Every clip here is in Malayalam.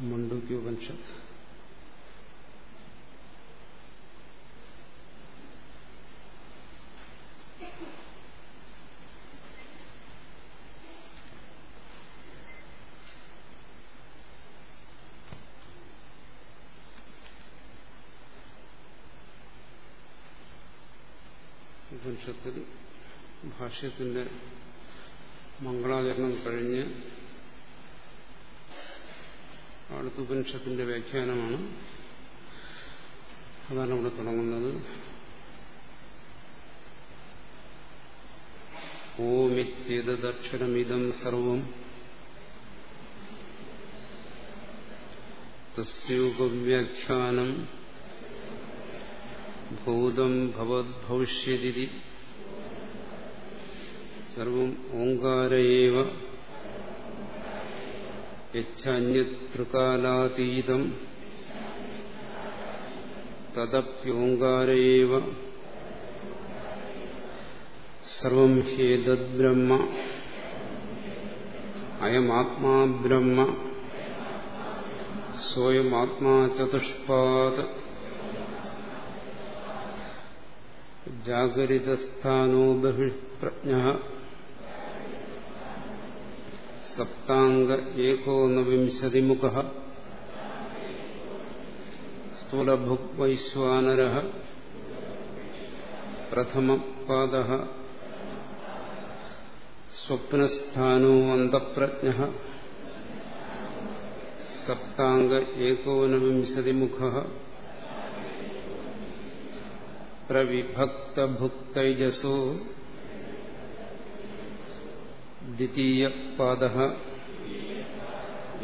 മണ്ഡൂക്യോപനിഷത്ത് ഉപനിഷത്തിൽ ഭാഷ്യത്തിന്റെ മംഗളാചരണം കഴിഞ്ഞ് അടുത്ത ഉപനിഷത്തിന്റെ വ്യാഖ്യാനമാണ് അതാണ് ഇവിടെ തുടങ്ങുന്നത്. ഓമിത്യേതദക്ഷരമിതം സർവം തസ്യൂപവ്യാഖ്യാനം ഭൂതം ഭവദ്ഭവിഷ്യതി സർവം ഓങ്കാരയേവ യച്ഛന്യത്രികാലാതീതം തദപ്യോങ്കാരയേവ സർവം ഹേതദ്ബ്രഹ്മ അയമാത്മാ ബ്രഹ്മ സ്വയമാത്മാ ചതുഷ്പാദ ജാഗരിതസ്ഥാനോ ബഹിഷ്പ്രജ്ഞ സപ്താംഗ ഏകോനവിംശതിമുഖ സ്ഥൂലഭുക്വൈശ്വാനര പ്രഥമപാദ സ്വപ്നസ്ഥാനോ അന്തപ്രജ്ഞ സപ്താംഗ ഏകോനവിംശതിമുഖ പ്രവിഭക്തഭുക്തൈജസോ द्वितीयः पादः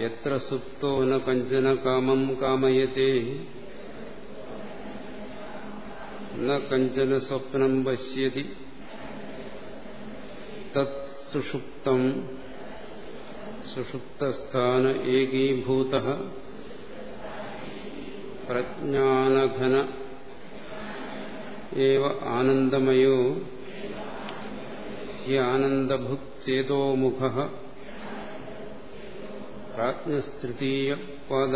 यत्र सुप्तो न कञ्चनकामम् कामयते न कञ्चन स्वप्नम् पश्यति तत् सुषुप्तम् सुषुप्तस्थान एकीभूतः प्रज्ञानघन एव आनन्दमयो। ഹ്യാനന്ദഭുക്ചേതോമുഖ പ്രാജ്ഞസ്തൃതീയപാദ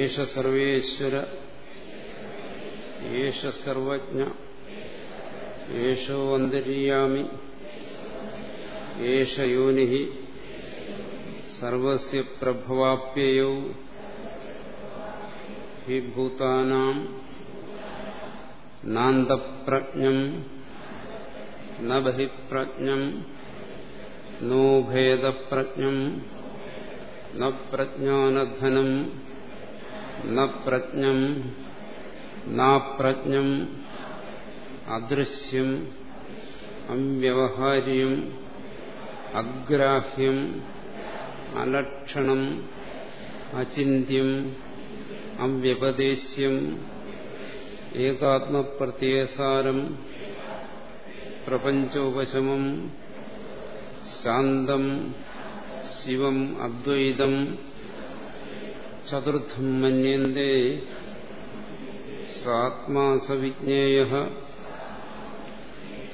ഏഷ സർവേശ്വര ഏഷ സർവജ്ഞ ഏഷോ അന്തര്യാമി ഏഷ യോനി സർവസ്യ പ്രഭവാപ്യയൗ ഹി ഭൂതാനാം നാന്തപ്രജ്ഞം ബഹിപ്രജ്ഞം നോ ഭേദപ്രജ്ഞം ന പ്രജ്ഞാനധനം ന പ്രജ്ഞം നാപ്രജ്ഞം അദൃശ്യം അവ്യവഹാര്യം അഗ്രാഹ്യം അലക്ഷണം അചിന്യം അവ്യപദേശ്യം ഏകാത്മപ്രത്യസാരം പ്രപഞ്ചോപശമം ശാന്തം ശിവം അദ്വൈതം ചതുർത്ഥം മന്യന്തേ സാത്മാ സവിജ്ഞേയ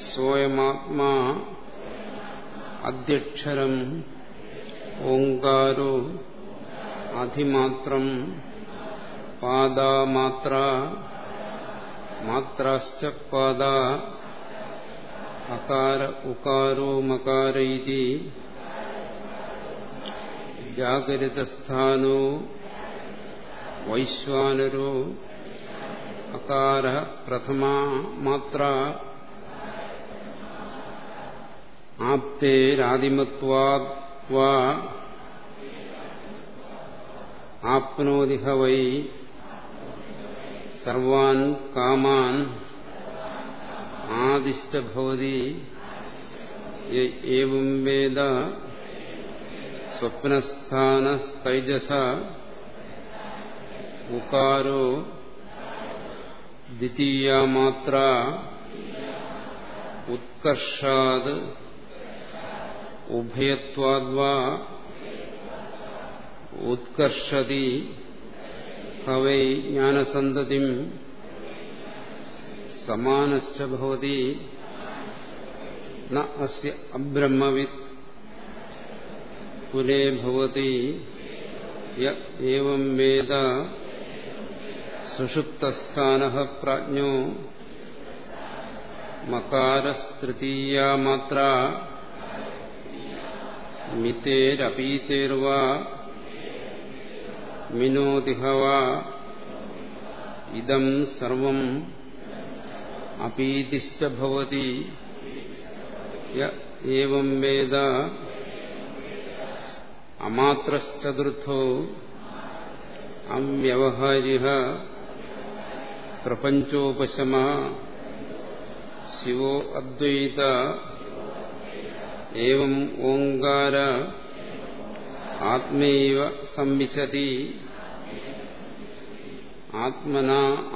സ്വയമാത്മാ അധ്യക്ഷരം ഓങ്കാരോ അധിമാത്രം പാദാമാത്ര മാത്രാശ്ച പാദ അകാര ഉകാരോ മകാര ഇതി ജാഗരിതസ്ഥാനോ വൈശ്വാനരോ അകാര പ്രഥമാ മാത്ര ആപ്തേരാദിമത്വാ ആപ്നോതിഹ വൈ സർവാൻ കാമാൻ ആദിഷ്ടഭവതി ഏവം വേദ സ്വപ്നസ്ഥാനസ്തൈജസ ഉകാരോ ദ്വിതീയമാത്ര ഉത്കർഷാത് ഉഭയത്വാദ്വാ ഉത്കർഷതി ഹവൈ ജ്ഞാനസന്തതിം സമാനശ്ച ഭവതി. അസ്യ അബ്രഹ്മവിത്. കുലേ ഭവതി. ഏവം വേദ. സുഷുപ്തസ്ഥാന പ്രാജ്ഞോ. മകാരസ്തൃതീയാ മാത്ര. മിതേരപീതേർവാ. മിനോതിഹവാ. ഇദം സർവം അപീതിശ്ച ഭവതി യ ഏവം വേദ അമാത്രശ്ചതുർത്ഥോ അവ്യവഹാര്യ പ്രപഞ്ചോപശമ ശിവോ അദ്വൈത ഏവം ഓങ്കാര ആത്മൈവ സംവിശതി ആത്മന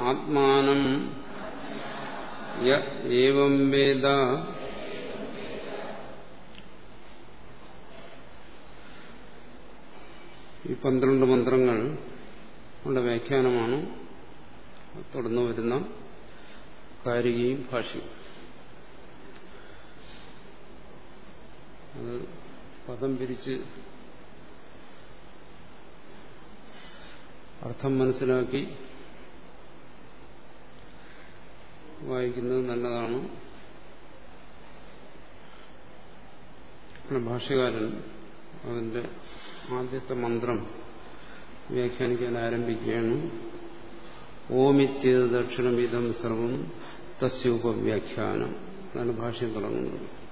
ആത്മാനം ഈ പന്ത്രണ്ട് മന്ത്രങ്ങൾ നമ്മുടെ വ്യാഖ്യാനമാണ് തുടർന്നു വരുന്ന കാരികയും ഭാഷയും. അത് പദം പിരിച്ച് അർത്ഥം മനസ്സിലാക്കി വായിക്കുന്നത് നല്ലതാണ്. ഭാഷകാരൻ അതിന്റെ ആദ്യത്തെ മന്ത്രം വ്യാഖ്യാനിക്കാൻ ആരംഭിക്കുകയാണ്. ഓമിത്യത് ദക്ഷിണമിതം സർവം തസ്യൂപവ്യാഖ്യാനം എന്നാണ് ഭാഷ്യം തുടങ്ങുന്നത്.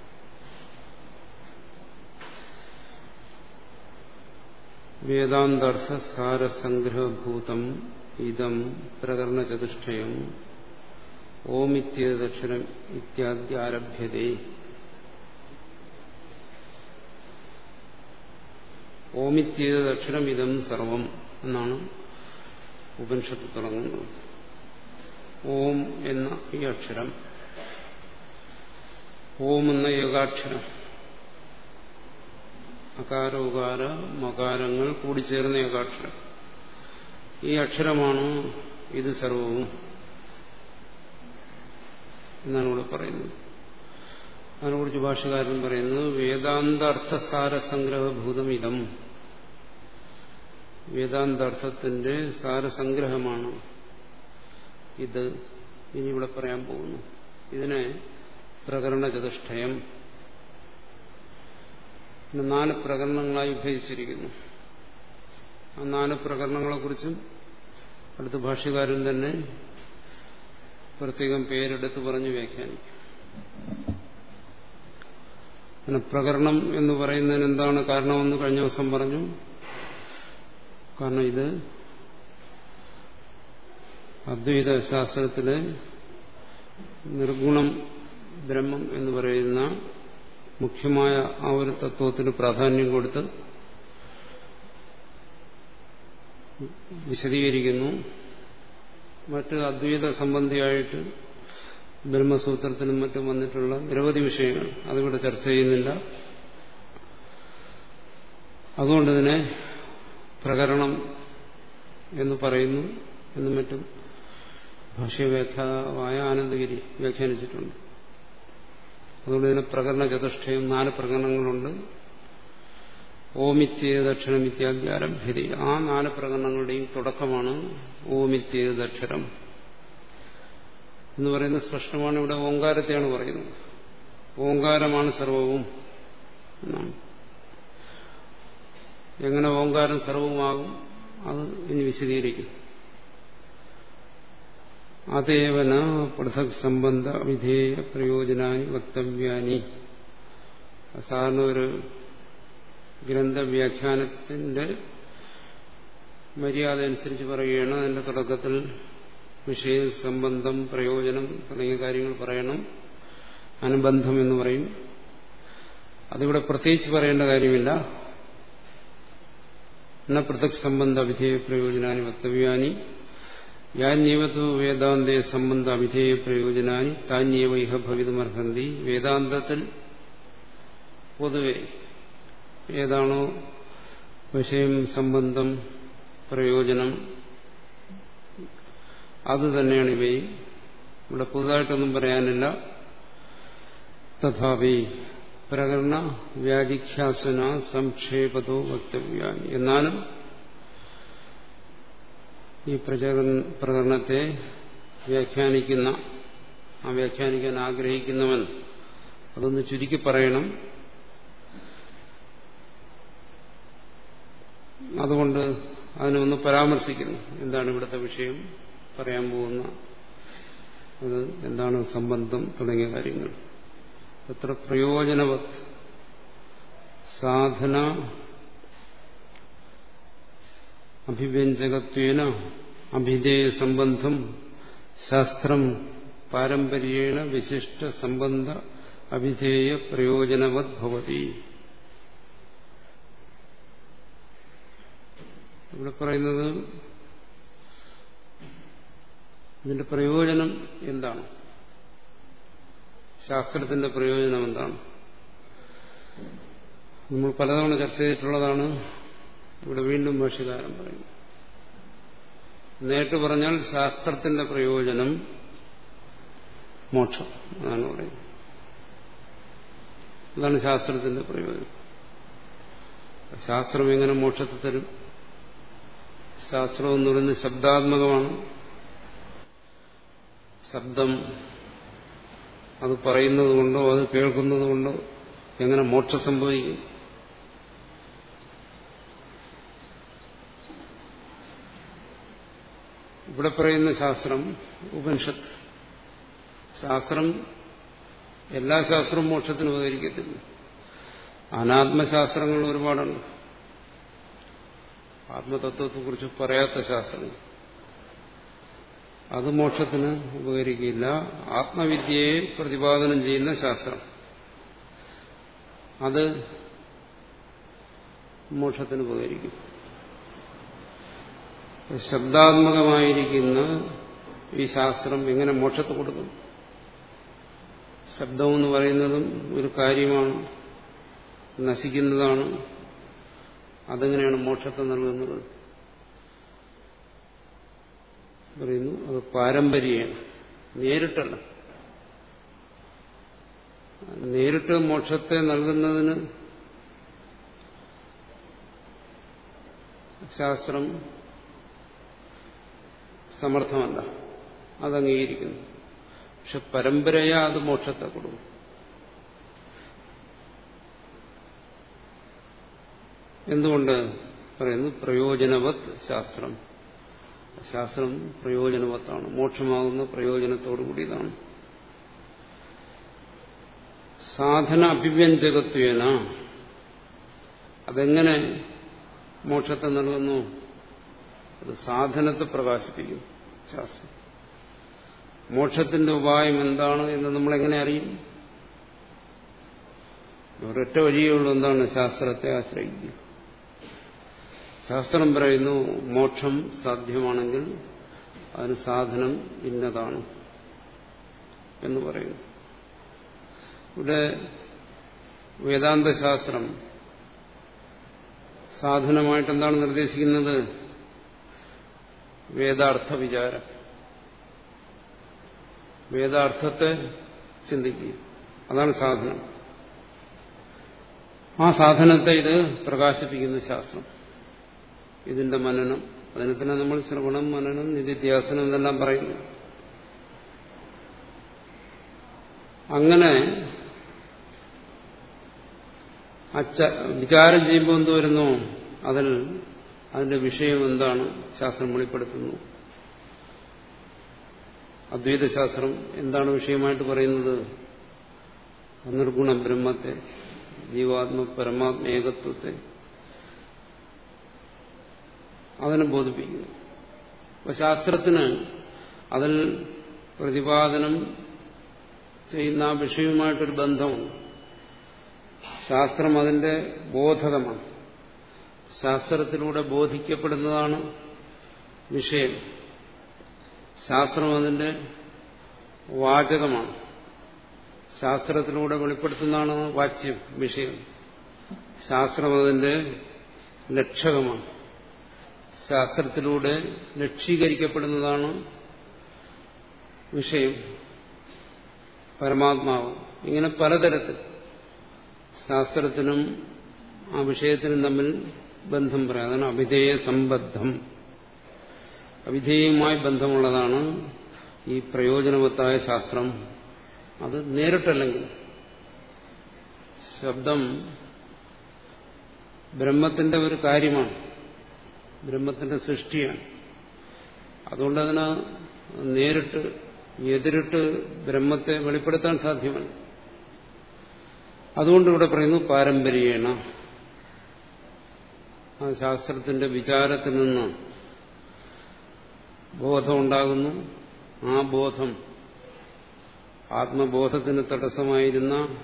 വേദാന്തർത്ഥ സാരസംഗ്രഹഭൂതം ഇതം പ്രകരണചതുഷ്ടയം ഓമിത്യത് ഇത്യാദി ആരഭ്യതേ. ഓമിത്യത് ഇതം സർവം എന്നാണ് ഉപനിഷത്ത് തുടങ്ങുന്നത്. ഓം എന്ന ഈ അക്ഷരം. ഓം എന്ന ഏകാക്ഷരം. അകാരോകാര മകാരങ്ങൾ കൂടിച്ചേർന്ന ഏകാക്ഷരം. ഈ അക്ഷരമാണ് ഇത് സർവവും. എന്നാണ് ഇവിടെ പറയുന്നത്. അതിനെക്കുറിച്ച് ഭാഷകാരൻ പറയുന്നത് വേദാന്താർത്ഥസാര സംഗ്രഹഭൂതം ഇതം വേദാന്താർത്ഥത്തിന്റെ സാരസംഗ്രഹമാണ് ഇത്. ഇനി ഇവിടെ പറയാൻ പോകുന്നു. ഇതിനെ പ്രകരണ ചതുഷ്ടയം നാല് പ്രകരണങ്ങളായി വിഭജിച്ചിരിക്കുന്നു. ആ നാല് പ്രകരണങ്ങളെക്കുറിച്ചും അടുത്ത ഭാഷ്യകാരൻ തന്നെ പ്രത്യേകം പേരെടുത്ത് പറഞ്ഞു വ്യാഖ്യാനിക്കും. പ്രകരണം എന്ന് പറയുന്നതിന് എന്താണ് കാരണമെന്ന് കഴിഞ്ഞ ദിവസം പറഞ്ഞു. കാരണം ഇത് അദ്വൈത ശാസ്ത്രത്തിലെ നിർഗുണം ബ്രഹ്മം എന്ന് പറയുന്ന മുഖ്യമായ ആ ഒരു തത്വത്തിന് പ്രാധാന്യം കൊടുത്ത് വിശദീകരിക്കുന്നു. മറ്റ് അദ്വൈത സംബന്ധിയായിട്ട് ബ്രഹ്മസൂത്രത്തിനും മറ്റും വന്നിട്ടുള്ള നിരവധി വിഷയങ്ങൾ. അതിവിടെ ചർച്ച ചെയ്യുന്നില്ല. അതുകൊണ്ട് ഇതിനെ പ്രകരണം എന്ന് പറയുന്നു എന്നും മറ്റും ഭാഷ്യവ്യാഖ്യാതാവായ ആനന്ദഗിരി വ്യാഖ്യാനിച്ചിട്ടുണ്ട്. അതുകൊണ്ട് ഇതിന് പ്രകരണ ചതുഷ്ടയം നാല് പ്രകരണങ്ങളുണ്ട്. ഓമിത്യ ദക്ഷരം ഇത്യാദി ആരഭ്യതി ആ നാല് പ്രകരണങ്ങളുടെയും തുടക്കമാണ് ഓമിത്യേതക്ഷരം. എന്ന് പറയുന്ന സ്പഷ്ടമാണ് ഇവിടെ ഓങ്കാരത്തെയാണ് പറയുന്നത്. ഓങ്കാരമാണ് സർവവും എങ്ങനെ ഓങ്കാരം സർവവുമാകും? അത് ഇനി വിശദീകരിക്കും. അതേവന പൃഥക് സംബന്ധ വിധേയ പ്രയോജനാനി വക്തവ്യാനി. സാധാരണ ഒരു ഗ്രന്ഥവ്യാഖ്യാനത്തിന്റെ മര്യാദ അനുസരിച്ച് പറയുകയാണ്. അതിന്റെ തുടക്കത്തിൽ വിഷയ സംബന്ധം പ്രയോജനം തുടങ്ങിയ കാര്യങ്ങൾ പറയണം. അനുബന്ധം എന്ന് പറയും. അതിവിടെ പ്രത്യേകിച്ച് പറയേണ്ട കാര്യമില്ല. എന്ന പൃഥക് സംബന്ധ അവിധേയ പ്രയോജനാനി വക്തവ്യാനി. യാന്യവതു വേദാന്തേ സംബന്ധ അവിധേയ പ്രയോജനാനി. താന്യവ ഇഹ ഭവിതമർഹന്തി. വേദാന്തത്തിൽ പൊതുവെ ഏതാണോ വിഷയം സംബന്ധം പ്രയോജനം അത് തന്നെയാണ് ഇവയും ഇവിടെ പുതുതായിട്ടൊന്നും പറയാനില്ല. തഥാപി പ്രകരണ വ്യാധിഖ്യാസന സംക്ഷേപതോ വക്തവ്യാനി എന്നാലും ഈ പ്രകരണത്തെ വ്യാഖ്യാനിക്കുന്ന ആ വ്യാഖ്യാനിക്കാൻ ആഗ്രഹിക്കുന്നവൻ അതൊന്ന് ചുരുക്കി പറയണം. അതുകൊണ്ട് അതിനെ ഒന്ന് പരാമർശിക്കുന്നു. എന്താണ് ഇവിടുത്തെ വിഷയം? പറയാൻ പോകുന്ന അത് എന്താണ് സംബന്ധം തുടങ്ങിയ കാര്യങ്ങൾ. എത്ര പ്രയോജനവത് സാധന അഭിവ്യഞ്ജകത്വേന അഭിധേയ സംബന്ധം ശാസ്ത്രം പാരമ്പര്യേണ വിശിഷ്ട സംബന്ധ അഭിധേയ പ്രയോജനവത് ഭവതി. ഇവിടെ പറയുന്നത് ഇതിന്റെ പ്രയോജനം എന്താണ്? ശാസ്ത്രത്തിന്റെ പ്രയോജനം എന്താണ്? നമ്മൾ പലതവണ ചർച്ച ചെയ്തിട്ടുള്ളതാണ്. ഇവിടെ വീണ്ടും ഭാഷകാരം പറയുന്നു. നേരിട്ട് പറഞ്ഞാൽ ശാസ്ത്രത്തിന്റെ പ്രയോജനം മോക്ഷം എന്നാണ് പറയുന്നത്. അതാണ് ശാസ്ത്രത്തിന്റെ പ്രയോജനം. ശാസ്ത്രം എങ്ങനെ മോക്ഷത്തെ തരും? ശാസ്ത്രം എന്ന് പറയുന്നത് ശബ്ദാത്മകമാണ്. ശബ്ദം അത് പറയുന്നത് കൊണ്ടോ അത് കേൾക്കുന്നത് കൊണ്ടോ എങ്ങനെ മോക്ഷം സംഭവിക്കും? ഇവിടെ പറയുന്ന ശാസ്ത്രം ഉപനിഷത്ത്. ശാസ്ത്രം എല്ലാ ശാസ്ത്രവും മോക്ഷത്തിന് ഉപകരിക്കത്തില്ല. അനാത്മശാസ്ത്രങ്ങൾ ഒരുപാടുണ്ട്. ആത്മതത്വത്തെക്കുറിച്ച് പറയാത്ത ശാസ്ത്രങ്ങൾ അത് മോക്ഷത്തിന് ഉപകരിക്കില്ല. ആത്മവിദ്യയെ പ്രതിപാദനം ചെയ്യുന്ന ശാസ്ത്രം. അത് മോക്ഷത്തിന് ഉപകരിക്കും. ശബ്ദാത്മകമായിരിക്കുന്ന ഈ ശാസ്ത്രം എങ്ങനെ മോക്ഷത്തെ കൊടുക്കും? ശബ്ദമെന്ന് പറയുന്നതും ഒരു കാര്യമാണ് നശിക്കുന്നതാണ്. അതെങ്ങനെയാണ് മോക്ഷത്തെ നൽകുന്നത്? പറയുന്നു അത് പാരമ്പര്യമാണ്. നേരിട്ടല്ല. നേരിട്ട് മോക്ഷത്തെ നൽകുന്നതിന് ശാസ്ത്രം സമർത്ഥമല്ല. അതംഗീകരിക്കുന്നു. പക്ഷെ പരമ്പരയാ അത് മോക്ഷത്തെ കൊടുക്കും. എന്തുകൊണ്ട് പറയുന്നു? പ്രയോജനവത് ശാസ്ത്രം. ശാസ്ത്രം പ്രയോജനവത്താണ്. മോക്ഷമാകുന്ന പ്രയോജനത്തോടു കൂടിയതാണ്. സാധന അഭിവ്യഞ്ജകത്വേന. അതെങ്ങനെ മോക്ഷത്തെ നൽകുന്നു? അത് സാധനത്തെ പ്രകാശിപ്പിക്കും ശാസ്ത്രം. മോക്ഷത്തിന്റെ ഉപായം എന്താണ് എന്ന് നമ്മളെങ്ങനെ അറിയും? ഒരൊറ്റ വഴിയേ ഉള്ളൂ എന്താണ് ശാസ്ത്രത്തെ ആശ്രയിക്കുക. ശാസ്ത്രം പറയുന്നു മോക്ഷം സാധ്യമാണെങ്കിൽ അതിന് സാധനം ഇന്നതാണ് എന്ന് പറയുന്നു. ഇവിടെ വേദാന്തശാസ്ത്രം സാധനമായിട്ട് എന്താണ് നിർദ്ദേശിക്കുന്നത്? വേദാർത്ഥ വിചാരം വേദാർത്ഥത്തെ ചിന്തിക്കുക. അതാണ് സാധനം. ആ സാധനത്തെ ഇത് പ്രകാശിപ്പിക്കുന്ന ശാസ്ത്രം. ഇതിന്റെ മനനം. അതിനെ തന്നെ നമ്മൾ ശ്രവണം മനനം നിധിധ്യാസനം എന്നെല്ലാം പറയുന്നു അങ്ങനെ വിചാരം ചെയ്യുമ്പോൾ എന്ത് വരുന്നു? അതിൽ അതിന്റെ വിഷയം എന്താണ്? ശാസ്ത്രം വെളിപ്പെടുത്തുന്നു. അദ്വൈതശാസ്ത്രം എന്താണ് വിഷയമായിട്ട് പറയുന്നത്? നിർഗുണ ബ്രഹ്മത്തെ ജീവാത്മ പരമാത്മ ഏകത്വത്തെ. അതിനെ ബോധിപ്പിക്കുന്നു. അപ്പൊ ശാസ്ത്രത്തിന് അതിൽ പ്രതിപാദനം ചെയ്യുന്ന ആ വിഷയവുമായിട്ടൊരു ബന്ധമുണ്ട്. ശാസ്ത്രം അതിന്റെ ബോധകമാണ്. ശാസ്ത്രത്തിലൂടെ ബോധിക്കപ്പെടുന്നതാണ് വിഷയം. ശാസ്ത്രം അതിന്റെ വാചകമാണ്. ശാസ്ത്രത്തിലൂടെ വെളിപ്പെടുത്തുന്നതാണ് വാച്യം വിഷയം. ശാസ്ത്രം അതിന്റെ ലക്ഷകമാണ്. ശാസ്ത്രത്തിലൂടെ ലക്ഷീകരിക്കപ്പെടുന്നതാണ് വിഷയം പരമാത്മാവ്. ഇങ്ങനെ പലതരത്തിൽ ശാസ്ത്രത്തിനും ആ വിഷയത്തിനും തമ്മിൽ ബന്ധം പറയാം. അതാണ് അവിധേയ സംബദ്ധം. അവിധേയവുമായി ബന്ധമുള്ളതാണ് ഈ പ്രയോജനവത്തായ ശാസ്ത്രം. അത് നേരിട്ടല്ലെങ്കിൽ ശബ്ദം ബ്രഹ്മത്തിന്റെ ഒരു കാര്യമാണ്. ബ്രഹ്മത്തിന്റെ സൃഷ്ടിയാണ്. അതുകൊണ്ട് അതിന് നേരിട്ട് എതിരിട്ട് ബ്രഹ്മത്തെ വെളിപ്പെടുത്താൻ സാധ്യമാണ് അതുകൊണ്ട് ഇവിടെ പറയുന്നു പാരമ്പര്യേണ. ആ ശാസ്ത്രത്തിന്റെ വിചാരത്തിൽ നിന്ന് ബോധമുണ്ടാകുന്നു ആ ബോധം ആത്മബോധത്തിന് തടസ്സമായിരുന്ന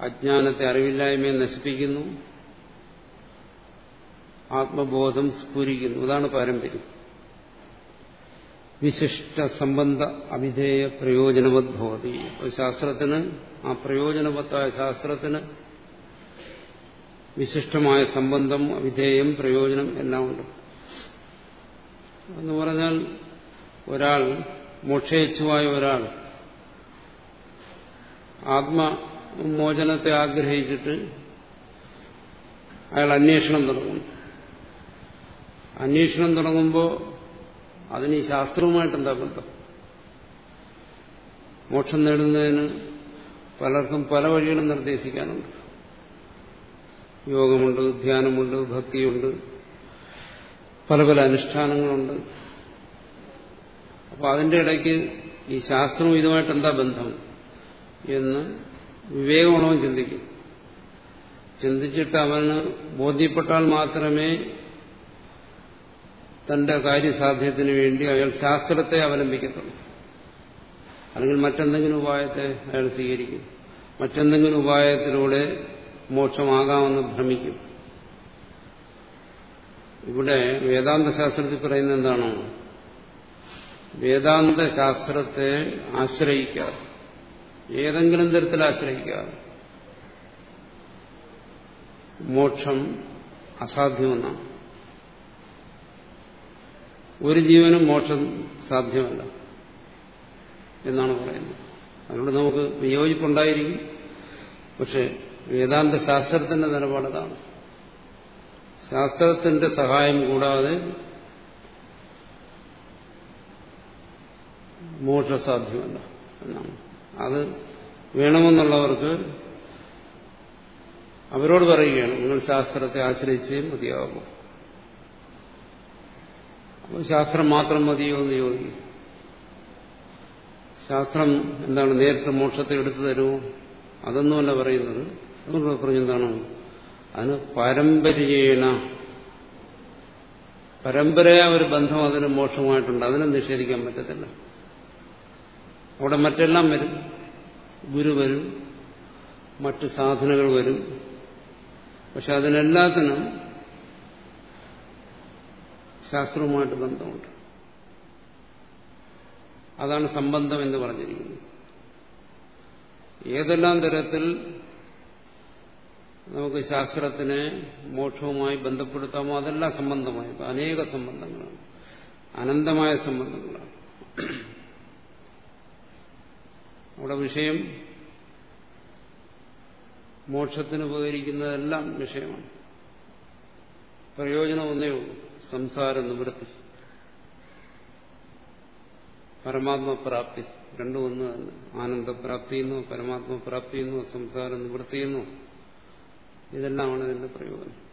അജ്ഞാനത്തെ അറിവില്ലായ്മയെ നശിപ്പിക്കുന്നു. ആത്മബോധം സ്ഫുരിക്കുന്നു. അതാണ് പാരമ്പര്യം. വിശിഷ്ട സംബന്ധ അവിധേയ പ്രയോജനവദ്ഭവതി ശാസ്ത്രത്തിന് ആ പ്രയോജനവത്തായ ശാസ്ത്രത്തിന് വിശിഷ്ടമായ സംബന്ധം അവിധേയം പ്രയോജനം എല്ലാം ഉണ്ട്. എന്ന് പറഞ്ഞാൽ ഒരാൾ മോക്ഷേച്ഛുവായ ഒരാൾ ആത്മമോചനത്തെ ആഗ്രഹിച്ചിട്ട് അയാൾ അന്വേഷണം തുടങ്ങും. അന്വേഷണം തുടങ്ങുമ്പോൾ അതിന് ശാസ്ത്രവുമായിട്ട് എന്താ ബന്ധം? മോക്ഷം നേടുന്നതിന് പലർക്കും പല വഴികളും നിർദ്ദേശിക്കാനുണ്ട്. യോഗമുണ്ട് ധ്യാനമുണ്ട് ഭക്തിയുണ്ട് പല പല അനുഷ്ഠാനങ്ങളുണ്ട്. അപ്പോൾ അതിന്റെ ഇടയ്ക്ക് ഈ ശാസ്ത്രവും ഇതുമായിട്ട് എന്താ ബന്ധം എന്ന് വിവേകമുള്ളവൻ ചിന്തിക്കും. ചിന്തിച്ചിട്ട് അവന് ബോധ്യപ്പെട്ടാൽ മാത്രമേ തന്റെ കാര്യസാധ്യത്തിന് വേണ്ടി അയാൾ ശാസ്ത്രത്തെ അവലംബിക്കത്തുള്ളൂ അല്ലെങ്കിൽ മറ്റെന്തെങ്കിലും ഉപായത്തെ അയാൾ സ്വീകരിക്കും. മറ്റെന്തെങ്കിലും ഉപായത്തിലൂടെ മോക്ഷമാകാമെന്ന് ഭ്രമിക്കും. ഇവിടെ വേദാന്ത ശാസ്ത്രത്തിൽ പറയുന്നത് എന്താണോ? വേദാന്ത ശാസ്ത്രത്തെ ആശ്രയിക്കാതെ ഏതെങ്കിലും തരത്തിൽ ആശ്രയിക്കാതെ മോക്ഷം അസാധ്യമെന്നാണ്. ഒരു ജീവനും മോക്ഷം സാധ്യമല്ല എന്നാണ് പറയുന്നത്. അതുകൊണ്ട് നമുക്ക് വിയോജിപ്പുണ്ടായിരിക്കും. പക്ഷെ വേദാന്ത ശാസ്ത്രത്തിന്റെ നിലപാടതാണ് ശാസ്ത്രത്തിന്റെ സഹായം കൂടാതെ മോക്ഷസാധ്യമല്ല എന്നാണ്. അത് വേണമെന്നുള്ളവർക്ക് അവരോട് പറയുകയാണ് നിങ്ങൾ ശാസ്ത്രത്തെ ആശ്രയിച്ചേ മതിയാകും ശാസ്ത്രം മാത്രം മതിയോ എന്ന് ചോദിക്കും. ശാസ്ത്രം എന്താണ് നേരിട്ട് മോക്ഷത്തെ എടുത്തു തരുമോ? അതൊന്നുമല്ല പറയുന്നത്. പറഞ്ഞെന്താണ് അതിന് പാരമ്പര്യേണ പരമ്പരയാ ഒരു ബന്ധം അതിന് മോക്ഷമായിട്ടുണ്ട്. അതിനെ നിഷേധിക്കാൻ പറ്റത്തില്ല. അവിടെ മറ്റെല്ലാം വരും. ഗുരു വരും. മറ്റ് സാധനകൾ വരും. പക്ഷെ അതിനെല്ലാത്തിനും ശാസ്ത്രവുമായിട്ട് ബന്ധമുണ്ട്. അതാണ് സംബന്ധം എന്ന് പറഞ്ഞിരിക്കുന്നത്. ഏതെല്ലാം തരത്തിൽ നമുക്ക് ശാസ്ത്രത്തിനെ മോക്ഷവുമായി ബന്ധപ്പെടുത്താമോ അതെല്ലാം സംബന്ധമായി. അനേക സംബന്ധങ്ങളാണ്. അനന്തമായ സംബന്ധങ്ങളാണ്. അവിടെ വിഷയം മോക്ഷത്തിന് ഉപകരിക്കുന്നതെല്ലാം വിഷയമാണ്. പ്രയോജനം ഒന്നേ ഉള്ളൂ. സംസാര നിവൃത്തി. പരമാത്മപ്രാപ്തി. രണ്ടു ഒന്ന് തന്നെ ആനന്ദപ്രാപ്തിയെന്നോ പരമാത്മപ്രാപ്തിയെന്നോ സംസാര നിവൃത്തിയെന്നോ. ഇതെല്ലാമാണ് ഇതിന്റെ പ്രയോജനം.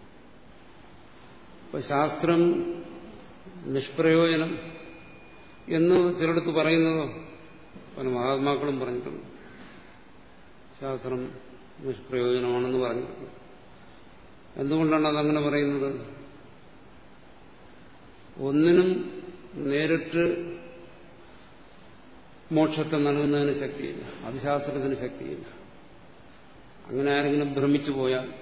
അപ്പൊ ശാസ്ത്രം നിഷ്പ്രയോജനം എന്ന് ചിലടത്ത് പറയുന്നതോ പല മഹാത്മാക്കളും പറഞ്ഞിട്ടുണ്ട്. ശാസ്ത്രം നിഷ്പ്രയോജനമാണെന്ന് പറഞ്ഞിട്ടുണ്ട്. എന്തുകൊണ്ടാണ് അതങ്ങനെ പറയുന്നത്? ഒന്നിനും നേരിട്ട് മോക്ഷത്തെ നൽകുന്നതിന് ശക്തിയില്ല. അതിശാസ്ത്രത്തിന് ശക്തിയില്ല. അങ്ങനെ ആരെങ്കിലും ഭ്രമിച്ചു പോയാൽ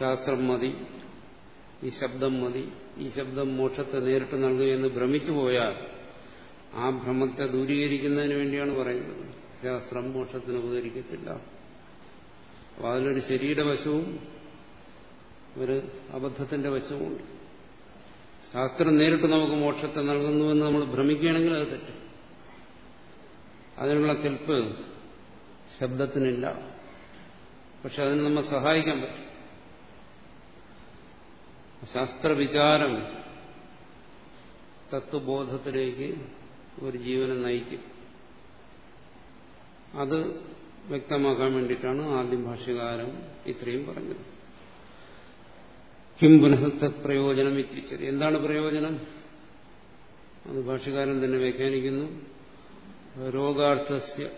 ശാസ്ത്രം മതി ഈ ശബ്ദം മതി ഈ ശബ്ദം മോക്ഷത്തെ നേരിട്ട് നൽകുകയെന്ന് ഭ്രമിച്ചു പോയാൽ ആ ഭ്രമത്തെ ദൂരീകരിക്കുന്നതിന് വേണ്ടിയാണ് പറയുന്നത്. ശാസ്ത്രം മോക്ഷത്തിന് ഉപകരിക്കത്തില്ല. അപ്പോൾ അതിലൊരു ശരീരവശവും ഒരു അബദ്ധത്തിന്റെ വശവുമുണ്ട്. ശാസ്ത്രം നേരിട്ട് നമുക്ക് മോക്ഷത്തെ നൽകുന്നുവെന്ന് നമ്മൾ ഭ്രമിക്കുകയാണെങ്കിൽ അത് തെറ്റ്. അതിനുള്ള കെൽപ്പ് ശബ്ദത്തിനില്ല. പക്ഷെ അതിന് നമ്മൾ സഹായിക്കാൻ പറ്റും. ശാസ്ത്രവിചാരം തത്വബോധത്തിലേക്ക് ഒരു ജീവനെ നയിക്കും. അത് വ്യക്തമാക്കാൻ വേണ്ടിയിട്ടാണ് ആദ്യം ഭാഷ്യകാരം ഇത്രയും പറഞ്ഞത്. കിം പുനഃത്ത പ്രയോജനം എത്തിച്ചത് എന്താണ് പ്രയോജനം? അത് ഭാഷകാരൻ തന്നെ വ്യാഖ്യാനിക്കുന്നു. രോഗാർത്ഥസ്യ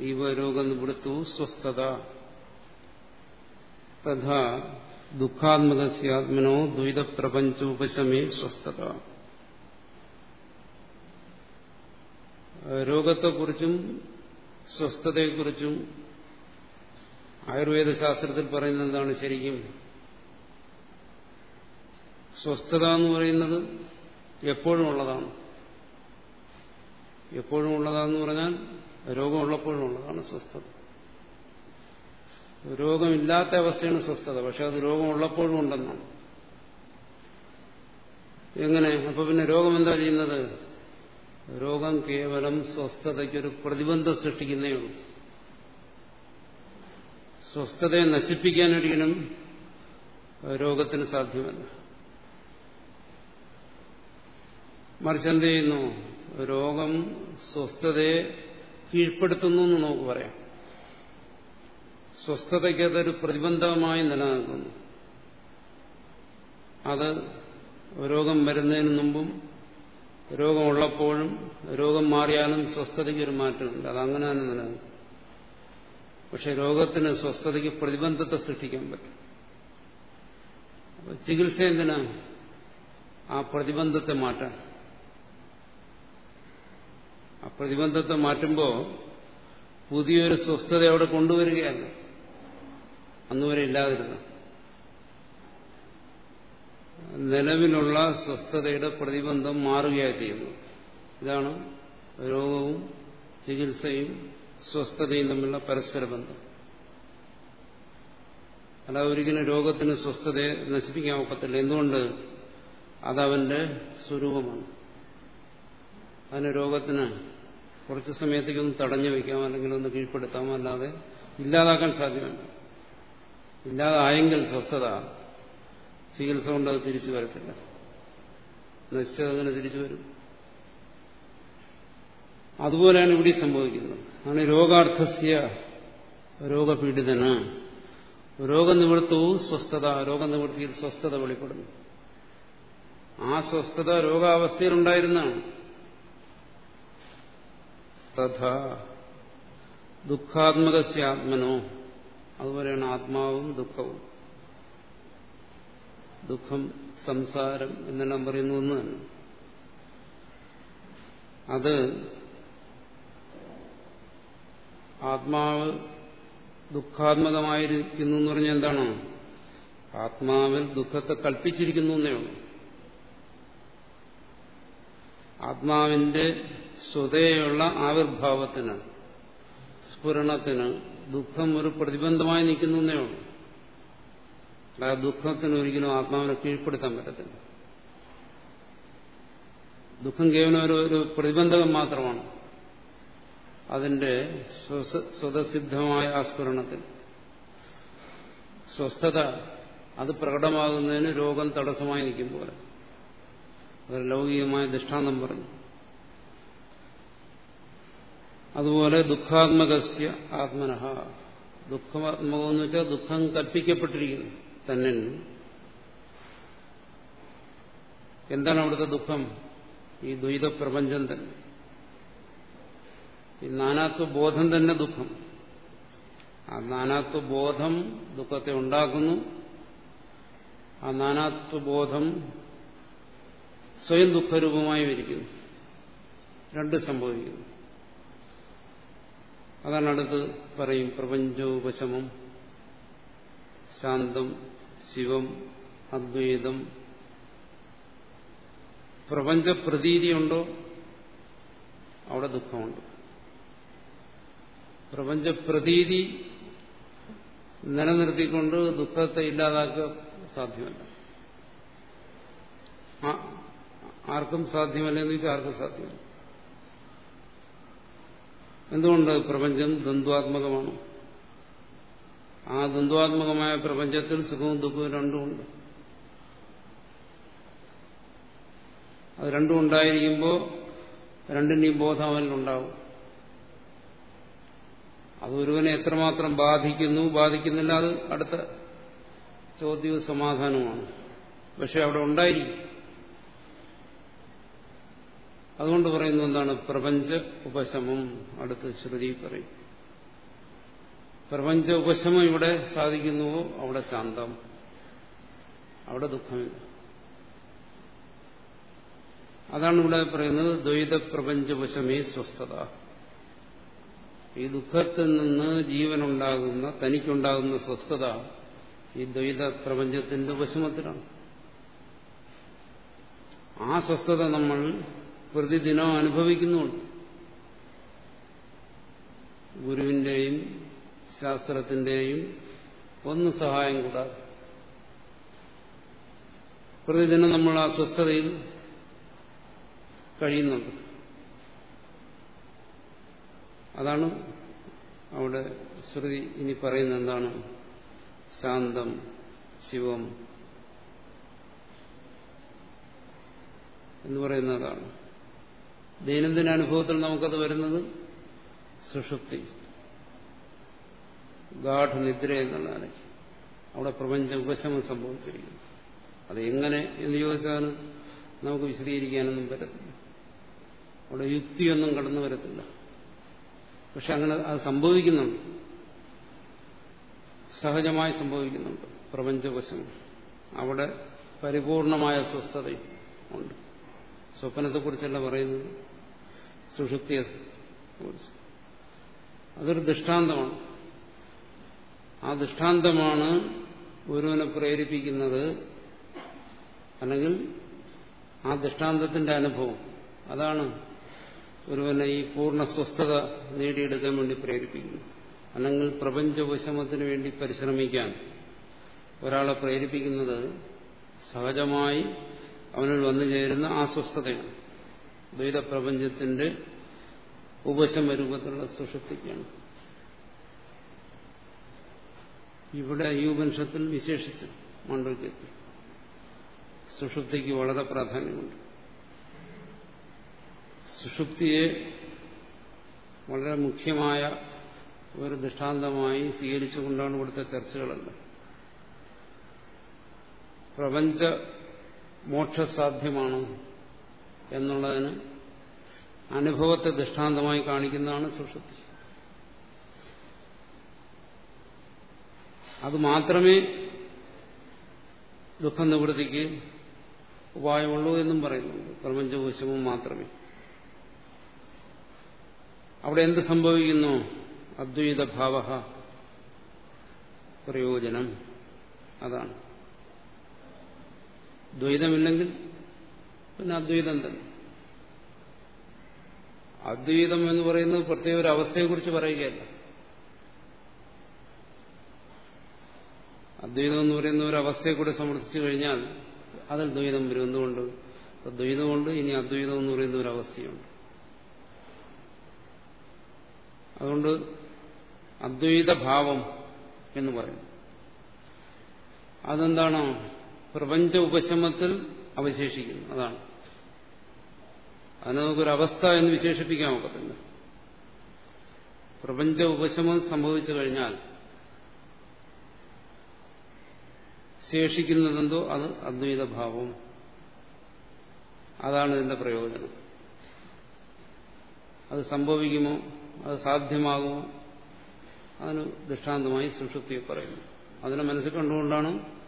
ഇവ രോഗനിവൃത്തു സ്വസ്ഥത. തഥാ ദുഃഖാത്മകസ്യാത്മനോ ദ്വൈതപ്രപഞ്ചോപശമേ സ്വസ്ഥത. രോഗത്തെക്കുറിച്ചും സ്വസ്ഥതയെക്കുറിച്ചും ആയുർവേദ ശാസ്ത്രത്തിൽ പറയുന്നത് എന്താണ് ശരിക്കും? സ്വസ്ഥത എന്ന് പറയുന്നത് എപ്പോഴും ഉള്ളതാണ് എപ്പോഴും ഉള്ളതാന്ന് പറഞ്ഞാൽ രോഗമുള്ളപ്പോഴും ഉള്ളതാണ് സ്വസ്ഥത. രോഗമില്ലാത്ത അവസ്ഥയാണ് സ്വസ്ഥത പക്ഷെ അത് രോഗമുള്ളപ്പോഴും ഉണ്ടെന്നാണ് എങ്ങനെ? അപ്പൊ പിന്നെ രോഗം എന്താ ചെയ്യുന്നത്? രോഗം കേവലം സ്വസ്ഥതയ്ക്കൊരു പ്രതിബന്ധം സൃഷ്ടിക്കുന്നേ ഉള്ളൂ. സ്വസ്ഥതയെ നശിപ്പിക്കാൻ ഒരിക്കലും രോഗത്തിന് സാധ്യമല്ല. മറിച്ച് എന്ത് ചെയ്യുന്നു? രോഗം സ്വസ്ഥതയെ കീഴ്പ്പെടുത്തുന്നു എന്ന് നമുക്ക് പറയാം. സ്വസ്ഥതയ്ക്ക് അതൊരു പ്രതിബന്ധമായി നിലനിൽക്കുന്നു. അത് രോഗം വരുന്നതിന് മുമ്പും രോഗമുള്ളപ്പോഴും രോഗം മാറിയാലും സ്വസ്ഥതയ്ക്ക് ഒരു മാറ്റമുണ്ട് അതങ്ങനെ തന്നെ നിലനിൽക്കും. പക്ഷെ രോഗത്തിന് സ്വസ്ഥതയ്ക്ക് പ്രതിബന്ധത്തെ സൃഷ്ടിക്കാൻ പറ്റും. ചികിത്സ എന്തിനാ ആ പ്രതിബന്ധത്തെ മാറ്റാൻ. ആ പ്രതിബന്ധത്തെ മാറ്റുമ്പോൾ പുതിയൊരു സ്വസ്ഥത അവിടെ കൊണ്ടുവരികയല്ല അന്നുവരെ ഇല്ലാതിരുന്ന. നിലവിലുള്ള സ്വസ്ഥതയുടെ പ്രതിബന്ധം മാറുകയാണ് ചെയ്യുന്നു ഇതാണ് രോഗവും ചികിത്സയും സ്വസ്ഥതയും തമ്മിലുള്ള പരസ്പര ബന്ധം. അല്ലാതെ ഒരിക്കലും രോഗത്തിന് സ്വസ്ഥതയെ നശിപ്പിക്കാൻ ഒക്കത്തില്ല. എന്തുകൊണ്ട്? അതവന്റെ സ്വരൂപമാണ്. അതിന് രോഗത്തിന് കുറച്ച് സമയത്തേക്കൊന്ന് തടഞ്ഞു വയ്ക്കാം അല്ലെങ്കിൽ ഒന്ന് കീഴ്പ്പെടുത്താം അല്ലാതെ ഇല്ലാതാക്കാൻ സാധ്യമല്ല. ഇല്ലാതായെങ്കിൽ സ്വസ്ഥത ചികിത്സ കൊണ്ട് അത് തിരിച്ചു വരത്തില്ല. നശിച്ചതങ്ങനെ തിരിച്ചു വരും. അതുപോലെയാണ് ഇവിടെ സംഭവിക്കുന്നത്. ആണ് രോഗാർത്ഥസ്യ രോഗപീഡിതന്. രോഗനിവൃത്തവും സ്വസ്ഥത രോഗനിവൃത്തിയിൽ സ്വസ്ഥത വെളിപ്പെടുന്നു. ആ സ്വസ്ഥത രോഗാവസ്ഥയിലുണ്ടായിരുന്നാണ് തഥാ ദുഃഖാത്മകസ്യാത്മനോ അതുപോലെയാണ് ആത്മാവും ദുഃഖവും. ദുഃഖം സംസാരം എന്നെല്ലാം പറയുന്ന ഒന്ന് തന്നെ. അത് ആത്മാവ് ദുഃഖാത്മകമായിരിക്കുന്നു എന്ന് പറഞ്ഞാൽ എന്താണ്? ആത്മാവിൽ ദുഃഖത്തെ കൽപ്പിച്ചിരിക്കുന്നു എന്നേ ഉള്ളൂ. ആത്മാവിന്റെ സ്വതയുള്ള ആവിർഭാവത്തിന് സ്ഫുരണത്തിന് ദുഃഖം ഒരു പ്രതിബന്ധമായി നിൽക്കുന്നു ഉള്ളൂ. ആ ദുഃഖത്തിന് ഒരിക്കലും ആത്മാവിനെ കീഴ്പ്പെടുത്താൻ പറ്റത്തില്ല. ദുഃഖം കേവലം ഒരു ഒരു പ്രതിബന്ധകം മാത്രമാണ്. അതിന്റെ സ്വതസിദ്ധമായ ആസ്ഫുരണത്തിൽ സ്വസ്ഥത അത് പ്രകടമാകുന്നതിന് രോഗം തടസ്സമായി നിൽക്കും പോലെ. ഒരു ലൗകികമായ ദൃഷ്ടാന്തം പറഞ്ഞു. അതുപോലെ ദുഃഖാത്മകസ്യ ആത്മനഹ ദുഃഖാത്മകമെന്ന് വെച്ചാൽ ദുഃഖം കൽപ്പിക്കപ്പെട്ടിരിക്കുന്നു. തന്നെ. എന്താണ് അവിടുത്തെ ദുഃഖം? ഈ ദ്വൈത പ്രപഞ്ചം തന്നെ. ഈ നാനാത്വ ബോധം തന്നെ ദുഃഖം. ആ നാനാത്വ ബോധം ദുഃഖത്തെ ഉണ്ടാക്കുന്നു. ആ നാനാത്വ ബോധം സ്വയം ദുഃഖരൂപമായി വരിക്കുന്നു രണ്ട് സംഭവിക്കുന്നു. അതാണ് അടുത്ത് പറയും പ്രപഞ്ചോപശമം ശാന്തം ശിവം അദ്വൈതം. പ്രപഞ്ച പ്രതീതിയുണ്ടോ അവിടെ ദുഃഖമുണ്ട്. പ്രപഞ്ച പ്രതീതി നിലനിർത്തിക്കൊണ്ട് ദുഃഖത്തെ ഇല്ലാതാക്കുക സാധ്യമല്ല. ആർക്കും സാധ്യമല്ല എന്ന് വെച്ചാൽ ആർക്കും സാധ്യമല്ല. എന്തുകൊണ്ട് പ്രപഞ്ചം ദ്വന്ദ്വാത്മകമാണ്? ആ ദ്വന്ദ്വാത്മകമായ പ്രപഞ്ചത്തിൽ സുഖവും ദുഃഖവും രണ്ടുമുണ്ട് അത് രണ്ടും ഉണ്ടായിരിക്കുമ്പോൾ രണ്ടിന്റെയും ബോധം അവനിലുണ്ടാവും അത് ഒരുവനെ എത്രമാത്രം ബാധിക്കുന്നു ബാധിക്കുന്നില്ല അത് അടുത്ത ചോദ്യവും സമാധാനവുമാണ്. പക്ഷെ അവിടെ ഉണ്ടായിരിക്കും. അതുകൊണ്ട് പറയുന്നത് എന്താണ്? പ്രപഞ്ച ഉപശമം. അടുത്ത് ശ്രുതി പറയും. പ്രപഞ്ച ഉപശമം ഇവിടെ സാധിക്കുന്നുവോ? അവിടെ ശാന്തം. അവിടെ ദുഃഖമില്ല. അതാണ് ഇവിടെ പറയുന്നത് ദ്വൈത പ്രപഞ്ചവശമേ സ്വസ്ഥത. ഈ ദുഃഖത്തിൽ നിന്ന് ജീവനുണ്ടാകുന്ന തനിക്കുണ്ടാകുന്ന സ്വസ്ഥത ഈ ദ്വൈത പ്രപഞ്ചത്തിന്റെ ഉപശമത്തിലാണ്. ആ സ്വസ്ഥത നമ്മൾ പ്രതിദിനം അനുഭവിക്കുന്നുണ്ട്. ഗുരുവിന്റെയും ശാസ്ത്രത്തിന്റെയും ഒന്ന് സഹായം കൂടാതെ. പ്രതിദിനം നമ്മൾ അസ്വസ്ഥതയിൽ സ്വസ്ഥതയിൽ കഴിയുന്നുണ്ട്. അതാണ് അവിടെ ശ്രുതി ഇനി പറയുന്ന എന്താണ്? ശാന്തം ശിവം എന്ന് പറയുന്നതാണ്. ദൈനംദിന അനുഭവത്തിൽ നമുക്കത് വരുന്നത് സുഷുപ്തി ഗാഠനിദ്ര എന്നുള്ളതാണ്. അവിടെ പ്രപഞ്ച ഉപശമം സംഭവിച്ചിരിക്കുന്നു. അത് എങ്ങനെ എന്ന് ചോദിച്ചാൽ നമുക്ക് വിശദീകരിക്കാനൊന്നും പറ്റത്തില്ല. അവിടെ യുക്തിയൊന്നും കടന്നു വരത്തില്ല. പക്ഷെ അങ്ങനെ അത് സംഭവിക്കുന്നുണ്ട്. സഹജമായി സംഭവിക്കുന്നുണ്ട്. പ്രപഞ്ചവശം അവിടെ പരിപൂർണമായ സ്വസ്ഥതയും ഉണ്ട് സ്വപ്നത്തെക്കുറിച്ചല്ല പറയുന്നത്. സുഷുപ്തിയെ അതൊരു ദൃഷ്ടാന്തമാണ്. ആ ദൃഷ്ടാന്തമാണ് ഗുരുവിനെ പ്രേരിപ്പിക്കുന്നത് അല്ലെങ്കിൽ ആ ദൃഷ്ടാന്തത്തിന്റെ അനുഭവം. അതാണ് ഒരുവനെ ഈ പൂർണ സ്വസ്ഥത നേടിയെടുക്കാൻ വേണ്ടി പ്രേരിപ്പിക്കുന്നു അല്ലെങ്കിൽ പ്രപഞ്ചവശമത്തിന് വേണ്ടി പരിശ്രമിക്കാൻ ഒരാളെ പ്രേരിപ്പിക്കുന്നത് സഹജമായി അവനിൽ വന്നു ചേരുന്ന ആ സ്വസ്ഥതയാണ്. ദ്വൈത പ്രപഞ്ചത്തിന്റെ ഉപശമ രൂപത്തിലുള്ള സുഷുപ്തിക്കാണ്. ഇവിടെ ഈ ഉപനിഷത്തിൽ വിശേഷിച്ച് മാണ്ഡവ്യത്തിൽ സുഷുപ്തിക്ക് വളരെ പ്രാധാന്യമുണ്ട്. സുഷുപ്തിയെ വളരെ മുഖ്യമായ ഒരു ദൃഷ്ടാന്തമായി സ്വീകരിച്ചുകൊണ്ടാണ് ഇവിടുത്തെ ചർച്ചകളെല്ലാം. പ്രപഞ്ച മോക്ഷസാധ്യമാണ്? എന്നുള്ളതിന് അനുഭവത്തെ ദൃഷ്ടാന്തമായി കാണിക്കുന്നതാണ് സുഷുപ്തി. അത് മാത്രമേ ദുഃഖ നിവൃത്തിക്ക് ഉപായമുള്ളൂ എന്നും പറയുന്നുണ്ട്. പ്രപഞ്ചവശവും മാത്രമേ. അവിടെ എന്ത് സംഭവിക്കുന്നു? അദ്വൈത ഭാവ പ്രയോജനം. അതാണ്. ദ്വൈതമില്ലെങ്കിൽ പിന്നെ അദ്വൈതം തന്നെ അദ്വൈതം എന്ന് പറയുന്നത് പ്രത്യേക ഒരു അവസ്ഥയെക്കുറിച്ച് പറയുകയല്ല. അദ്വൈതം എന്ന് പറയുന്ന ഒരു അവസ്ഥയെ കൂടെ സമർത്ഥിച്ചു കഴിഞ്ഞാൽ അതിൽ ദ്വൈതം വരും. എന്തുകൊണ്ട്? ദ്വൈതമുണ്ട് ഇനി അദ്വൈതം എന്ന് പറയുന്ന ഒരു അവസ്ഥയുണ്ട്. അതുകൊണ്ട് അദ്വൈതഭാവം എന്ന് പറയും അതെന്താണോ? പ്രപഞ്ച ഉപശമത്തിൽ അവശേഷിക്കുന്നു. അതാണ്. അതിന് നമുക്കൊരു അവസ്ഥ എന്ന് വിശേഷിപ്പിക്കാൻ ഒക്കത്തില്ല പ്രപഞ്ച ഉപശമം സംഭവിച്ചു കഴിഞ്ഞാൽ ശേഷിക്കുന്നതെന്തോ അത് അദ്വൈതഭാവം. അതാണ് ഇതിന്റെ പ്രയോജനം. അത് സംഭവിക്കുമോ? അത് സാധ്യമാകുമോ? അതിന് ദൃഷ്ടാന്തമായി സുഷുപ്തിയെ പറയുന്നു. അതിനെ മനസ്സിൽ കണ്ടുകൊണ്ടാണ്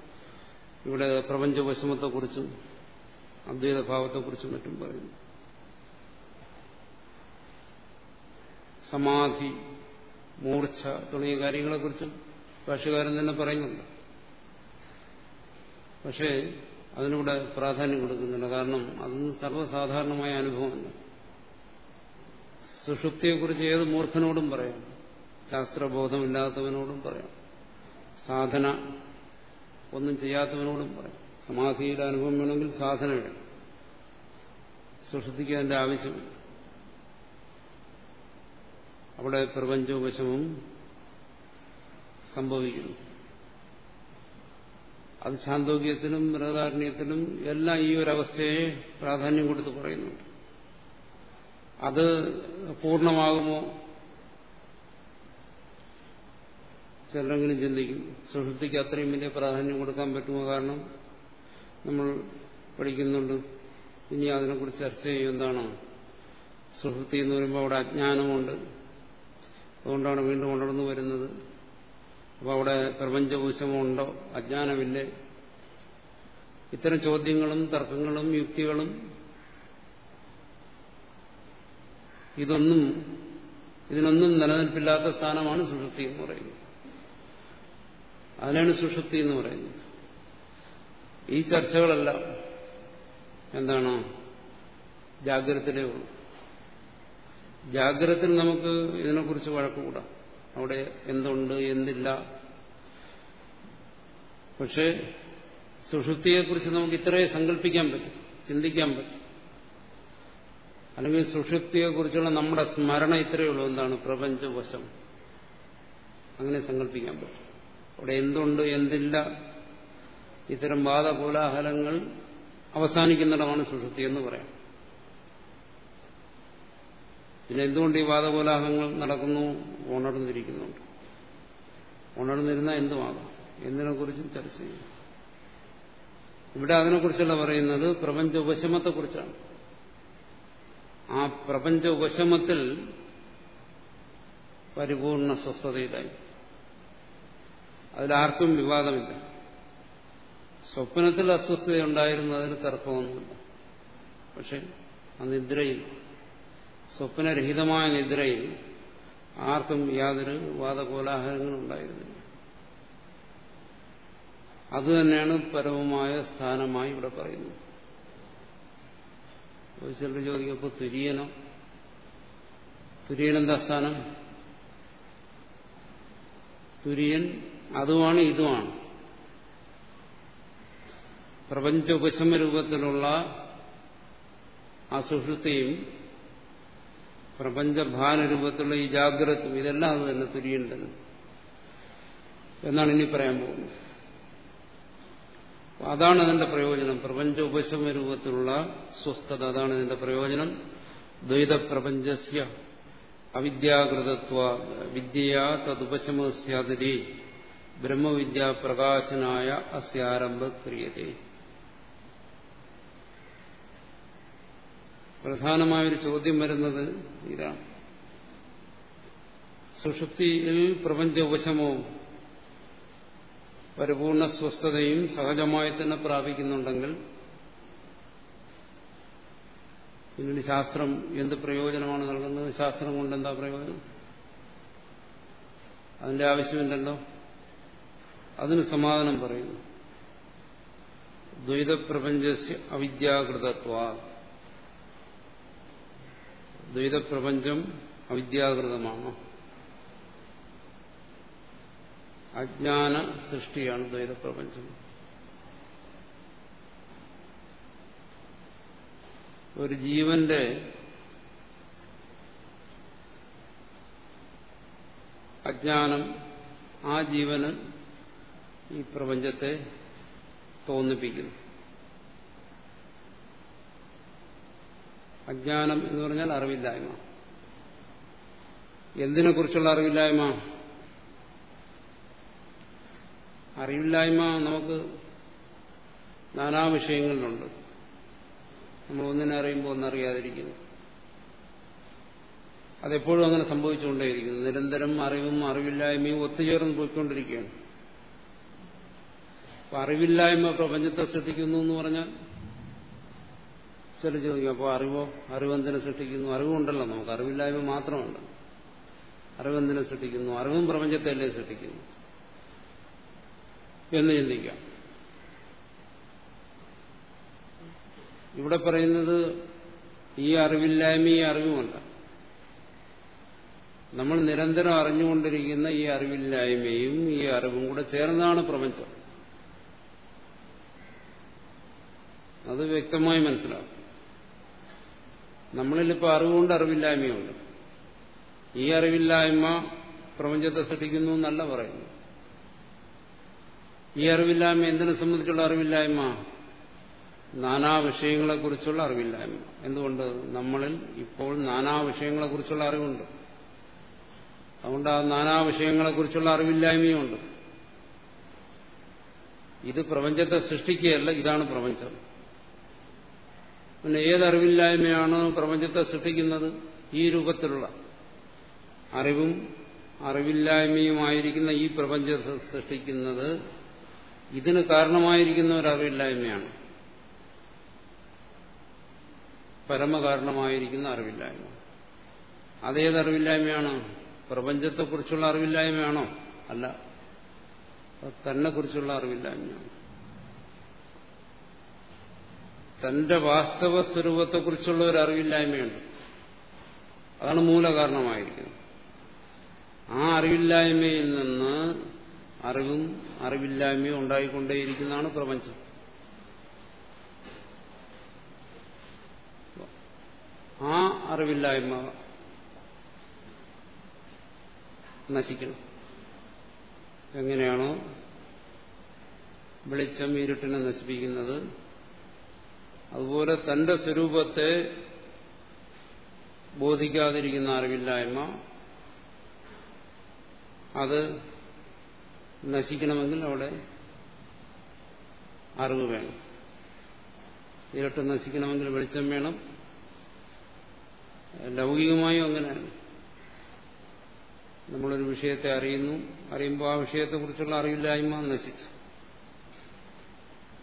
ഇവിടെ പ്രപഞ്ചവശമത്തെക്കുറിച്ചും അദ്വൈത അദ്വൈതഭാവത്തെക്കുറിച്ചും മറ്റും പറയുന്നു സമാധി മൂർച്ഛ തുടങ്ങിയ കാര്യങ്ങളെക്കുറിച്ചും ഭാഷകാരൻ തന്നെ പറയുന്നുണ്ട്. പക്ഷേ അതിനൂടെ പ്രാധാന്യം കൊടുക്കുന്നുണ്ട് കാരണം അതൊന്നും സർവസാധാരണമായ അനുഭവമല്ല. സുഷുപ്തിയെക്കുറിച്ച് ഏത് മൂർഖനോടും പറയാം. ശാസ്ത്രബോധമില്ലാത്തവനോടും പറയാം. സാധന ഒന്നും ചെയ്യാത്തവനോടും പറയാം. സമാധിയുടെ അനുഭവം വേണമെങ്കിൽ സാധന വേണം. സുഷുപ്തിക്ക് അതിന്റെ ആവശ്യമില്ല. അവിടെ പ്രപഞ്ചോപശമം സംഭവിക്കുന്നു. അത് ചാന്തോക്യത്തിലും ബൃഹദാരണ്യത്തിലും എല്ലാം ഈ ഒരവസ്ഥയെ പ്രാധാന്യം കൊടുത്ത് പറയുന്നുണ്ട്. അത് പൂർണമാകുമോ? ചിലരെങ്കിലും ചിന്തിക്കും. സുഹൃത്തിക്ക് അത്രയും വലിയ പ്രാധാന്യം കൊടുക്കാൻ പറ്റുമോ? കാരണം നമ്മൾ പഠിക്കുന്നുണ്ട്. ഇനി അതിനെക്കുറിച്ച് ചർച്ച ചെയ്യും എന്താണ് സുഹൃത്തി എന്ന് പറയുമ്പോൾ അവിടെ അജ്ഞാനമുണ്ട്. അതുകൊണ്ടാണ് വീണ്ടും ഉണർന്നു വരുന്നത്. അപ്പോൾ അവിടെ പ്രപഞ്ചകോശമുണ്ടോ അജ്ഞാനമില്ലേ? ഇത്തരം ചോദ്യങ്ങളും തർക്കങ്ങളും യുക്തികളും ഇതൊന്നും ഇതിനൊന്നും നിലനിൽപ്പില്ലാത്ത സ്ഥാനമാണ് സുഷുപ്തി എന്ന് പറയുന്നത്. അതിനാണ് സുഷുപ്തി എന്ന് പറയുന്നത്. ഈ ചർച്ചകളെല്ലാം എന്താണ്? ജാഗ്രതയിലേ ഉള്ളൂ. ജാഗ്രതയിൽ നമുക്ക് ഇതിനെക്കുറിച്ച് വഴക്കുകൂടാം അവിടെ എന്തുണ്ട് എന്തില്ല. പക്ഷെ സുഷുപ്തിയെക്കുറിച്ച് നമുക്ക് ഇത്രയേ സങ്കല്പിക്കാൻ പറ്റും ചിന്തിക്കാൻ പറ്റും. അല്ലെങ്കിൽ സുഷുപ്തിയെക്കുറിച്ചുള്ള നമ്മുടെ സ്മരണ ഇത്രയേ ഉള്ളൂ. എന്താണ്? പ്രപഞ്ചവശം. അങ്ങനെ സങ്കല്പിക്കാൻ പറ്റും. അവിടെ എന്തുണ്ട് എന്തില്ല. ഇത്തരം വാദകോലാഹലങ്ങൾ അവസാനിക്കുന്നിടമാണ് സുഷുപ്തി എന്ന് പറയാം. പിന്നെ എന്തുകൊണ്ട് ഈ വാദകോലാഹങ്ങൾ നടക്കുന്നു? ഉണർന്നിരിക്കുന്നുണ്ട്. ഉണർന്നിരുന്നാൽ എന്തുമാകാം എന്തിനെക്കുറിച്ചും ചർച്ച ചെയ്യും. ഇവിടെ അതിനെക്കുറിച്ചല്ല പറയുന്നത് പ്രപഞ്ച ഉപശമത്തെക്കുറിച്ചാണ് ആ പ്രപഞ്ച ഉപശമത്തിൽ പരിപൂർണ സ്വസ്ഥതയിലായി. അതിലാർക്കും വിവാദമില്ല. സ്വപ്നത്തിൽ അസ്വസ്ഥതയുണ്ടായിരുന്നു അതിന് തർക്കമൊന്നുമില്ല. പക്ഷെ ആ നിദ്രയിൽ സ്വപ്നരഹിതമായ നിദ്രയിൽ ആർക്കും യാതൊരു വാദകോലാഹലങ്ങളും ഉണ്ടായിരുന്നില്ല. അതുതന്നെയാണ് പരമമായ സ്ഥാനമായി ഇവിടെ പറയുന്നത്. ചിലർ ചോദിക്കും അപ്പോൾ തുര്യനോ തുര്യനെന്താ സ്ഥാനം? തുര്യൻ അതുമാണ് ഇതുമാണ്. പ്രപഞ്ച ഉപശമ രൂപത്തിലുള്ള ആ പ്രപഞ്ചഭാന രൂപത്തിലുള്ള ഈ ജാഗ്രത ഇതെല്ലാം അത് തന്നെ തുര്യൻ എന്നാണ് ഇനി പറയാൻ പോകുന്നത്. അതാണ് അതിന്റെ പ്രയോജനം. പ്രപഞ്ച ഉപശമ രൂപത്തിലുള്ള സ്വസ്ഥത അതാണ് ഇതിന്റെ പ്രയോജനം. ദ്വൈത പ്രപഞ്ചസ്യ അവിദ്യാകൃതത്വ വിദ്യയാ തതുപശമസ്യാതിരി ബ്രഹ്മവിദ്യാ പ്രകാശനായ അസ്യാരംഭ ക്രിയതേ പ്രധാനമായൊരു ചോദ്യം വരുന്നത് ഇതാണ്. സുഷുപ്തിയിൽ പ്രപഞ്ച ഉപശമവും പരിപൂർണ സ്വസ്ഥതയും സഹജമായി തന്നെ പ്രാപിക്കുന്നുണ്ടെങ്കിൽ പിന്നീട് ശാസ്ത്രം എന്ത് പ്രയോജനമാണ് നൽകുന്നത്? ശാസ്ത്രം കൊണ്ട് എന്താ പ്രയോജനം? അതിന്റെ ആവശ്യമില്ലല്ലോ അതിന് സമാധാനം പറയുന്നു. ദ്വൈതപ്രപഞ്ച അവിദ്യാകൃതത്വ. ദ്വൈതപ്രപഞ്ചം അവിദ്യാകൃതമാണ്. അജ്ഞാന സൃഷ്ടിയാണ് ദ്വൈതപ്രപഞ്ചം. ഒരു ജീവന്റെ അജ്ഞാനം ആ ജീവന് ഈ പ്രപഞ്ചത്തെ തോന്നിപ്പിക്കുന്നു. അജ്ഞാനം എന്ന് പറഞ്ഞാൽ അറിവില്ലായ്മ. എന്തിനെക്കുറിച്ചുള്ള അറിവില്ലായ്മ? അറിവില്ലായ്മ നമുക്ക് നാനാ വിഷയങ്ങളിലുണ്ട്. നമ്മൾ ഒന്നിനെ അറിയുമ്പോൾ ഒന്നറിയാതിരിക്കുന്നു അതെപ്പോഴും അങ്ങനെ സംഭവിച്ചുകൊണ്ടേയിരിക്കുന്നു. നിരന്തരം അറിവും അറിവില്ലായ്മയും ഒത്തുചേർന്ന് പോയിക്കൊണ്ടിരിക്കുകയാണ്. അറിവില്ലായ്മ പ്രപഞ്ചത്തെ ശ്രദ്ധിക്കുന്നു എന്ന് പറഞ്ഞാൽ ചില ചോദിക്കും അപ്പോൾ അറിവോ? അറിവെന്തിനെ സൃഷ്ടിക്കുന്നു? അറിവുണ്ടല്ലോ നമുക്ക്. അറിവില്ലായ്മ മാത്രമുണ്ട്. അറിവെന്തിനെ സൃഷ്ടിക്കുന്നു? അറിവും പ്രപഞ്ചത്തെയല്ലേ സൃഷ്ടിക്കുന്നു? എന്ന് ചിന്തിക്കാം. ഇവിടെ പറയുന്നത് ഈ അറിവില്ലായ്മ ഈ അറിവുമല്ല നമ്മൾ നിരന്തരം അറിഞ്ഞുകൊണ്ടിരിക്കുന്ന ഈ അറിവില്ലായ്മയും ഈ അറിവും കൂടെ ചേർന്നാണ് പ്രപഞ്ചം. അത് വ്യക്തമായി മനസ്സിലാക്കും നമ്മളിലിപ്പോൾ അറിവുകൊണ്ട് അറിവില്ലായ്മയുണ്ട്. ഈ അറിവില്ലായ്മ പ്രപഞ്ചത്തെ സൃഷ്ടിക്കുന്നു എന്നല്ല പറയുന്നു ഈ അറിവില്ലായ്മ എന്തിനെ സംബന്ധിച്ചുള്ള അറിവില്ലായ്മ? നാനാ വിഷയങ്ങളെക്കുറിച്ചുള്ള അറിവില്ലായ്മ. എന്തുകൊണ്ട്? നമ്മളിൽ ഇപ്പോൾ നാനാ വിഷയങ്ങളെക്കുറിച്ചുള്ള അറിവുണ്ട്. അതുകൊണ്ട് ആ നാനാ വിഷയങ്ങളെക്കുറിച്ചുള്ള അറിവില്ലായ്മയുണ്ട്. ഇത് പ്രപഞ്ചത്തെ സൃഷ്ടിക്കുകയല്ല ഇതാണ് പ്രപഞ്ചം. പിന്നെ ഏതറിവില്ലായ്മയാണ് പ്രപഞ്ചത്തെ സൃഷ്ടിക്കുന്നത് ഈ രൂപത്തിലുള്ള അറിവും അറിവില്ലായ്മയുമായിരിക്കുന്ന ഈ പ്രപഞ്ചത്തെ സൃഷ്ടിക്കുന്നത് ഇതിന് കാരണമായിരിക്കുന്ന ഒരറിവില്ലായ്മയാണ്. പരമകാരണമായിരിക്കുന്ന അറിവില്ലായ്മ. അതേതറിവില്ലായ്മയാണ്? പ്രപഞ്ചത്തെക്കുറിച്ചുള്ള അറിവില്ലായ്മയാണോ? അല്ല. തന്നെ കുറിച്ചുള്ള അറിവില്ലായ്മയാണ്. തന്റെ വാസ്തവ സ്വരൂപത്തെക്കുറിച്ചുള്ള ഒരു അറിവില്ലായ്മയുണ്ട്. അതാണ് മൂലകാരണമായിരിക്കുന്നത്. ആ അറിവില്ലായ്മയിൽ നിന്ന് അറിവും അറിവില്ലായ്മയും ഉണ്ടായിക്കൊണ്ടേയിരിക്കുന്നതാണ് പ്രപഞ്ചം. ആ അറിവില്ലായ്മ നശിക്കണം. എങ്ങനെയാണോ വെളിച്ചം ഇരുട്ടിനെ നശിപ്പിക്കുന്നത്. അതുപോലെ തന്റെ സ്വരൂപത്തെ ബോധിക്കാതിരിക്കുന്ന അറിവില്ലായ്മ അത് നശിക്കണമെങ്കിൽ അവിടെ അറിവ് വേണം. ഇരട്ട് നശിക്കണമെങ്കിൽ വെളിച്ചം വേണം. ലൗകികമായും അങ്ങനെയാണ്. നമ്മളൊരു വിഷയത്തെ അറിയുന്നു അറിയുമ്പോൾ ആ വിഷയത്തെക്കുറിച്ചുള്ള അറിവില്ലായ്മ നശിച്ചു.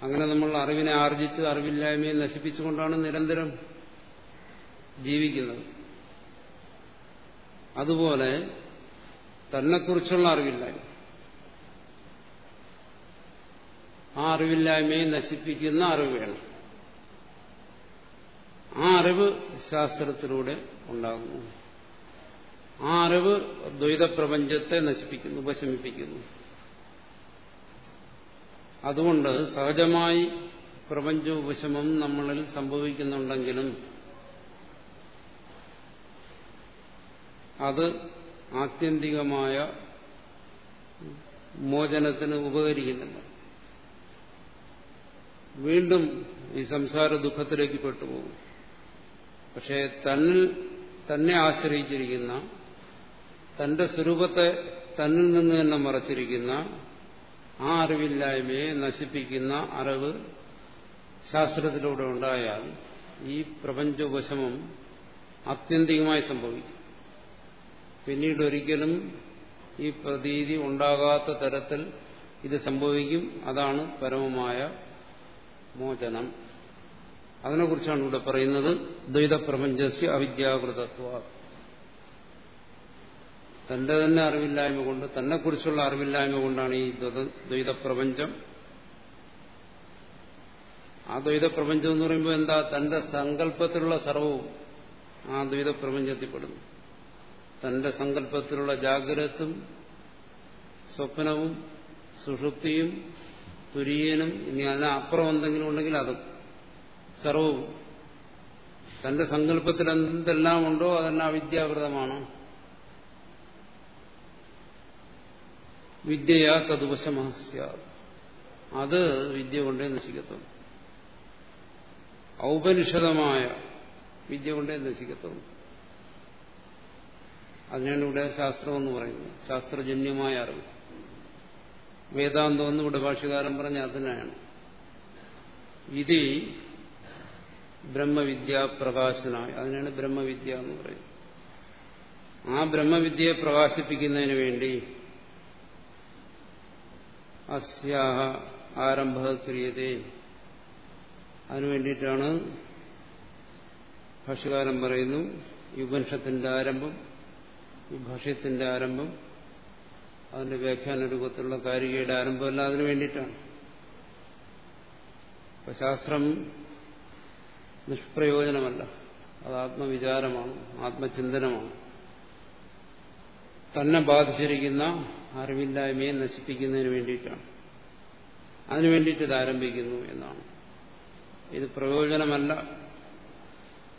അങ്ങനെ നമ്മൾ അറിവിനെ ആർജിച്ച് അറിവില്ലായ്മയെ നശിപ്പിച്ചുകൊണ്ടാണ് നിരന്തരം ജീവിക്കുന്നത്. അതുപോലെ തന്നെക്കുറിച്ചുള്ള അറിവില്ലായ്മ. ആ അറിവില്ലായ്മയെ നശിപ്പിക്കുന്ന അറിവ് വേണം. ആ അറിവ് ശാസ്ത്രത്തിലൂടെ ഉണ്ടാകുന്നു. ആ അറിവ് ദ്വൈതപ്രപഞ്ചത്തെ നശിപ്പിക്കുന്നു ഉപശമിപ്പിക്കുന്നു അതുകൊണ്ട് സഹജമായി പ്രപഞ്ചോപശമം നമ്മളിൽ സംഭവിക്കുന്നുണ്ടെങ്കിലും അത് ആത്യന്തികമായ മോചനത്തിന് ഉപകരിക്കുന്നില്ല. വീണ്ടും ഈ സംസാര ദുഃഖത്തിലേക്ക് പെട്ടുപോകും. പക്ഷേ തന്നിൽ തന്നെ ആശ്രയിച്ചിരിക്കുന്ന തന്റെ സ്വരൂപത്തെ തന്നിൽ നിന്ന് തന്നെ മറച്ചിരിക്കുന്ന ആ അറിവില്ലായ്മയെ നശിപ്പിക്കുന്ന അറിവ് ശാസ്ത്രത്തിലൂടെ ഉണ്ടായാൽ ഈ പ്രപഞ്ചോപശമം ആത്യന്തികമായി സംഭവിക്കും. പിന്നീട് ഒരിക്കലും ഈ പ്രതീതി ഉണ്ടാകാത്ത തരത്തിൽ ഇത് സംഭവിക്കും. അതാണ് പരമമായ മോചനം. അതിനെക്കുറിച്ചാണ് ഇവിടെ പറയുന്നത്. ദ്വൈതപ്രപഞ്ചസ്യ അവിദ്യാകൃതത്വ. തന്റെ തന്നെ അറിവില്ലായ്മ കൊണ്ട് തന്നെക്കുറിച്ചുള്ള അറിവില്ലായ്മ കൊണ്ടാണ് ഈ ദ്വൈതപ്രപഞ്ചം. ആ ദ്വൈതപ്രപഞ്ചം എന്ന് പറയുമ്പോൾ എന്താ? തന്റെ സങ്കല്പത്തിലുള്ള സർവവും ആ ദ്വൈതപ്രപഞ്ചത്തിൽപ്പെടുന്നു. തന്റെ സങ്കല്പത്തിലുള്ള ജാഗ്രതും സ്വപ്നവും സുഷുപ്തിയും തുര്യനും ഇനി അതിനപ്പുറം എന്തെങ്കിലും ഉണ്ടെങ്കിൽ അതും സർവവും. തന്റെ സങ്കല്പത്തിൽ എന്തെല്ലാം ഉണ്ടോ അതെല്ലാം അവിദ്യാകൃതമാണ് വിദ്യയാ തതുവശമസ്യ അത് വിദ്യ കൊണ്ടേ നശിക്കത്തുള്ളൂ. ഔപനിഷദമായ വിദ്യ കൊണ്ടേ നശിക്കത്തുള്ളൂ. അതിനാണ് ഇവിടെ ശാസ്ത്രം എന്ന് പറയുന്നത്. ശാസ്ത്രജന്യമായ അറിവ്. വേദാന്തമെന്ന് ഇവിടെ ഭാഷകാരം പറഞ്ഞ അതിനാണ്. ഇത് ബ്രഹ്മവിദ്യാപ്രകാശനായി അതിനാണ് ബ്രഹ്മവിദ്യ എന്ന് പറയുന്നത്. ആ ബ്രഹ്മവിദ്യയെ പ്രകാശിപ്പിക്കുന്നതിന് വേണ്ടി അസ്യാഹ ആരംഭ ക്രിയതേ അതിനു വേണ്ടിയിട്ടാണ് ഭാഷകാരൻ പറയുന്നു ഈ ഉപനിഷത്തിന്റെ ആരംഭം ഈ ഭാഷ്യത്തിന്റെ ആരംഭം അതിന്റെ വ്യാഖ്യാന രൂപത്തിലുള്ള കാരികയുടെ ആരംഭമല്ല അതിനു വേണ്ടിയിട്ടാണ്. അപ്പൊ ശാസ്ത്രം നിഷ്പ്രയോജനമല്ല. അത് ആത്മവിചാരമാണ് ആത്മചിന്തനമാണ്. തന്നെ ബാധിച്ചിരിക്കുന്ന അറിവില്ലായ്മയെ നശിപ്പിക്കുന്നതിന് വേണ്ടിയിട്ടാണ്. അതിനു വേണ്ടിയിട്ട് ഇത് ആരംഭിക്കുന്നു എന്നാണ്. ഇത് പ്രയോജനമല്ല.